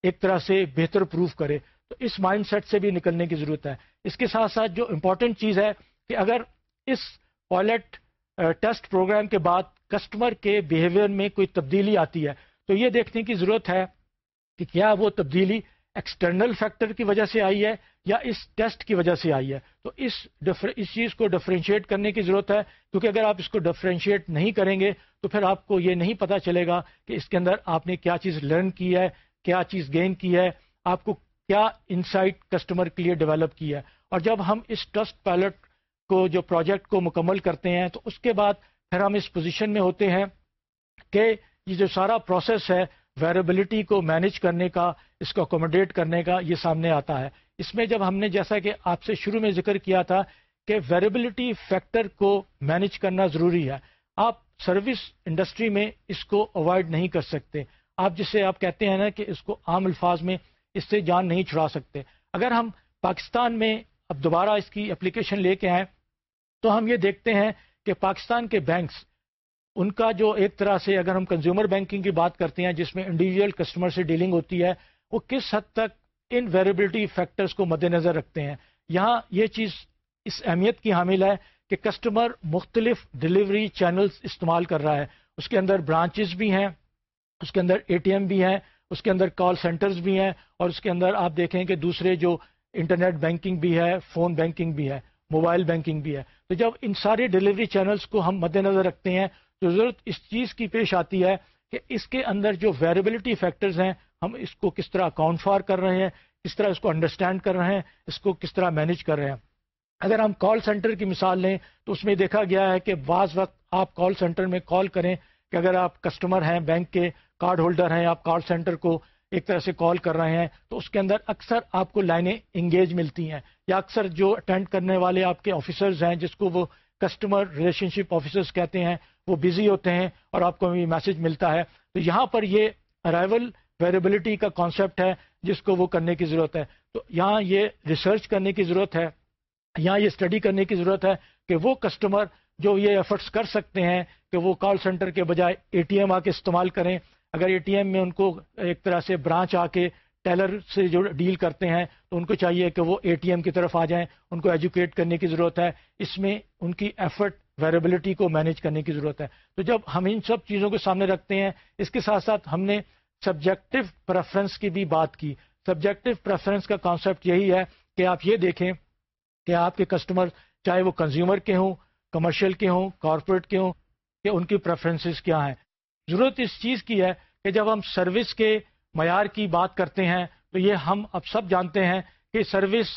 ایک طرح سے بہتر پروف کرے۔ تو اس مائنڈ سیٹ سے بھی نکلنے کی ضرورت ہے۔ اس کے ساتھ ساتھ جو امپورٹنٹ چیز ہے کہ اگر اس پائلٹ ٹیسٹ پروگرام کے بعد کسٹمر کے بیہیویئر میں کوئی تبدیلی آتی ہے تو یہ دیکھنے کی ضرورت ہے کہ کیا وہ تبدیلی ایکسٹرنل فیکٹر کی وجہ سے آئی ہے یا اس ٹیسٹ کی وجہ سے آئی ہے؟ تو اس اس چیز کو ڈفرینشیٹ کرنے کی ضرورت ہے، کیونکہ اگر آپ اس کو ڈفرینشیٹ نہیں کریں گے تو پھر آپ کو یہ نہیں پتا چلے گا کہ اس کے اندر آپ نے کیا چیز لرن کی ہے، کیا چیز گین کی ہے، آپ کو کیا انسائٹ کسٹمر کے لیے ڈیولپ کی ہے۔ اور جب ہم اس ٹرسٹ پائلٹ کو، جو پروجیکٹ کو مکمل کرتے ہیں، تو اس کے بعد پھر ہم اس پوزیشن میں ہوتے ہیں کہ یہ جو سارا پروسیس ہے ویریبلٹی کو مینج کرنے کا، اس کو اکوموڈیٹ کرنے کا، یہ سامنے آتا ہے۔ اس میں جب ہم نے جیسا کہ آپ سے شروع میں ذکر کیا تھا کہ ویریبلٹی فیکٹر کو مینج کرنا ضروری ہے۔ آپ سروس انڈسٹری میں اس کو اوائڈ نہیں کر سکتے۔ آپ جسے آپ کہتے ہیں نا کہ اس کو عام الفاظ میں اس سے جان نہیں چھڑا سکتے۔ اگر ہم پاکستان میں اب دوبارہ اس کی اپلیکیشن لے کے آئیں تو ہم یہ دیکھتے ہیں کہ پاکستان کے بینکس ان کا جو ایک طرح سے اگر ہم کنزیومر بینکنگ کی بات کرتے ہیں، جس میں انڈیویجل کسٹمر سے ڈیلنگ ہوتی ہے، وہ کس حد تک ان ویریبلٹی فیکٹرز کو مد نظر رکھتے ہیں؟ یہاں یہ چیز اس اہمیت کی حامل ہے کہ کسٹمر مختلف ڈلیوری چینلز استعمال کر رہا ہے۔ اس کے اندر برانچز بھی ہیں، اس کے اندر اے ٹی ایم بھی ہیں، اس کے اندر کال سینٹرز بھی ہیں، اور اس کے اندر آپ دیکھیں کہ دوسرے جو انٹرنیٹ بینکنگ بھی ہے فون بینکنگ بھی ہے موبائل بینکنگ بھی ہے۔ تو جب ان سارے ڈلیوری چینلز کو ہم مد نظر رکھتے ہیں ضرورت اس چیز کی پیش آتی ہے کہ اس کے اندر جو ویریبلٹی فیکٹرز ہیں، ہم اس کو کس طرح اکاؤنٹ فار کر رہے ہیں، کس طرح اس کو انڈرسٹینڈ کر رہے ہیں، اس کو کس طرح مینج کر رہے ہیں۔ اگر ہم کال سینٹر کی مثال لیں، تو اس میں دیکھا گیا ہے کہ بعض وقت آپ کال سینٹر میں کال کریں کہ اگر آپ کسٹمر ہیں، بینک کے کارڈ ہولڈر ہیں، آپ کال سینٹر کو ایک طرح سے کال کر رہے ہیں، تو اس کے اندر اکثر آپ کو لائنیں انگیج ملتی ہیں۔ یا اکثر جو اٹینڈ کرنے والے آپ کے آفیسرز ہیں، جس کو وہ کسٹمر ریلیشن شپ آفیسرز کہتے ہیں وہ بزی ہوتے ہیں اور آپ کو میسج ملتا ہے۔ تو یہاں پر یہ ارائیول ویریبلٹی کا کانسیپٹ ہے جس کو وہ کرنے کی ضرورت ہے۔ تو یہاں یہ ریسرچ کرنے کی ضرورت ہے، یہاں یہ اسٹڈی کرنے کی ضرورت ہے کہ وہ کسٹمر جو یہ ایفرٹس کر سکتے ہیں کہ وہ کال سینٹر کے بجائے اے ٹی ایم آ کے استعمال کریں۔ اگر اے ٹی ایم میں ان کو ایک طرح سے برانچ آ کے ٹیلر سے جو ڈیل کرتے ہیں، تو ان کو چاہیے کہ وہ اے ٹی ایم کی طرف آ جائیں، ان کو ایجوکیٹ کرنے کی ضرورت ہے۔ اس میں ان کی ایفرٹ ویریبلٹی کو مینیج کرنے کی ضرورت ہے۔ تو جب ہم ان سب چیزوں کو سامنے رکھتے ہیں، اس کے ساتھ ساتھ ہم نے سبجیکٹو پریفرنس کی بھی بات کی۔ سبجیکٹو پریفرنس کا کانسیپٹ یہی ہے کہ آپ یہ دیکھیں کہ آپ کے کسٹمر چاہے وہ کنزیومر کے ہوں کمرشل کے ہوں کارپوریٹ کے ہوں، کہ ان کی پریفرنسز کیا ہیں۔ ضرورت اس چیز کی ہے کہ جب ہم سروس کے معیار کی بات کرتے ہیں، تو یہ ہم اب سب جانتے ہیں کہ سروس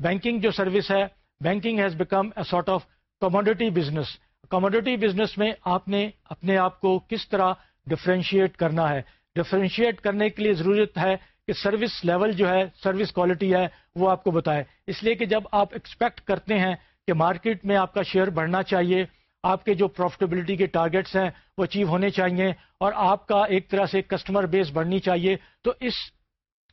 بینکنگ جو سروس ہے banking has become a sort of commodity business commodity business میں آپ نے اپنے آپ کو کس طرح ڈفرینشیٹ کرنا ہے؟ ڈفرینشیٹ کرنے کے لیے ضرورت ہے کہ سروس لیول جو ہے سروس کوالٹی ہے، وہ آپ کو بتائے۔ اس لیے کہ جب آپ ایکسپیکٹ کرتے ہیں کہ مارکیٹ میں آپ کا شیئر بڑھنا چاہیے، آپ کے جو پروفٹیبلٹی کے ٹارگیٹس ہیں، وہ اچیو ہونے چاہیے اور آپ کا ایک طرح سے کسٹمر بیس بڑھنی چاہیے، تو اس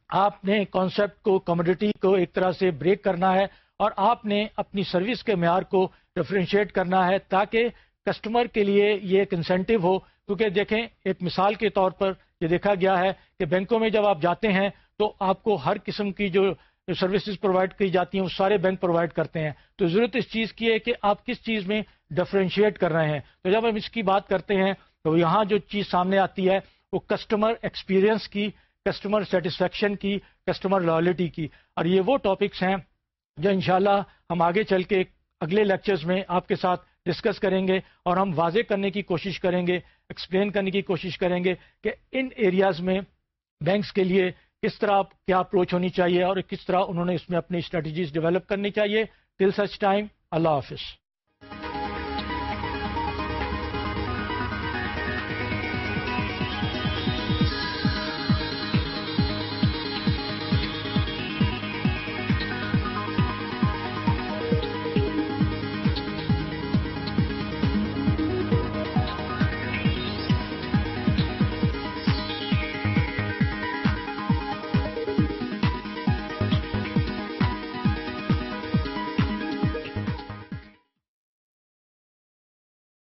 آپ نے کانسیپٹ کو کموڈیٹی کو ایک طرح سے بریک کرنا ہے۔ اور آپ نے اپنی سروس کے معیار کو ڈفرینشیٹ کرنا ہے تاکہ کسٹمر کے لیے یہ ایک انسینٹو ہو۔ کیونکہ دیکھیں، ایک مثال کے طور پر یہ دیکھا گیا ہے کہ بینکوں میں جب آپ جاتے ہیں تو آپ کو ہر قسم کی جو سروسز پرووائڈ کی جاتی ہیں، وہ سارے بینک پرووائڈ کرتے ہیں۔ تو ضرورت اس چیز کی ہے کہ آپ کس چیز میں ڈفرینشیٹ کر رہے ہیں۔ تو جب ہم اس کی بات کرتے ہیں تو یہاں جو چیز سامنے آتی ہے، وہ کسٹمر ایکسپیرئنس کی کسٹمر سیٹسفیکشن کی کسٹمر لائلٹی کی۔ اور یہ وہ ٹاپکس ہیں جو انشاءاللہ ہم آگے چل کے اگلے لیکچرز میں آپ کے ساتھ ڈسکس کریں گے اور ہم واضح کرنے کی کوشش کریں گے ایکسپلین کرنے کی کوشش کریں گے کہ ان ایریاز میں بینکس کے لیے کس طرح کیا اپروچ ہونی چاہیے اور کس طرح انہوں نے اس میں اپنی اسٹریٹجیز ڈیولپ کرنی چاہیے۔ ٹل سچ ٹائم اللہ حافظ۔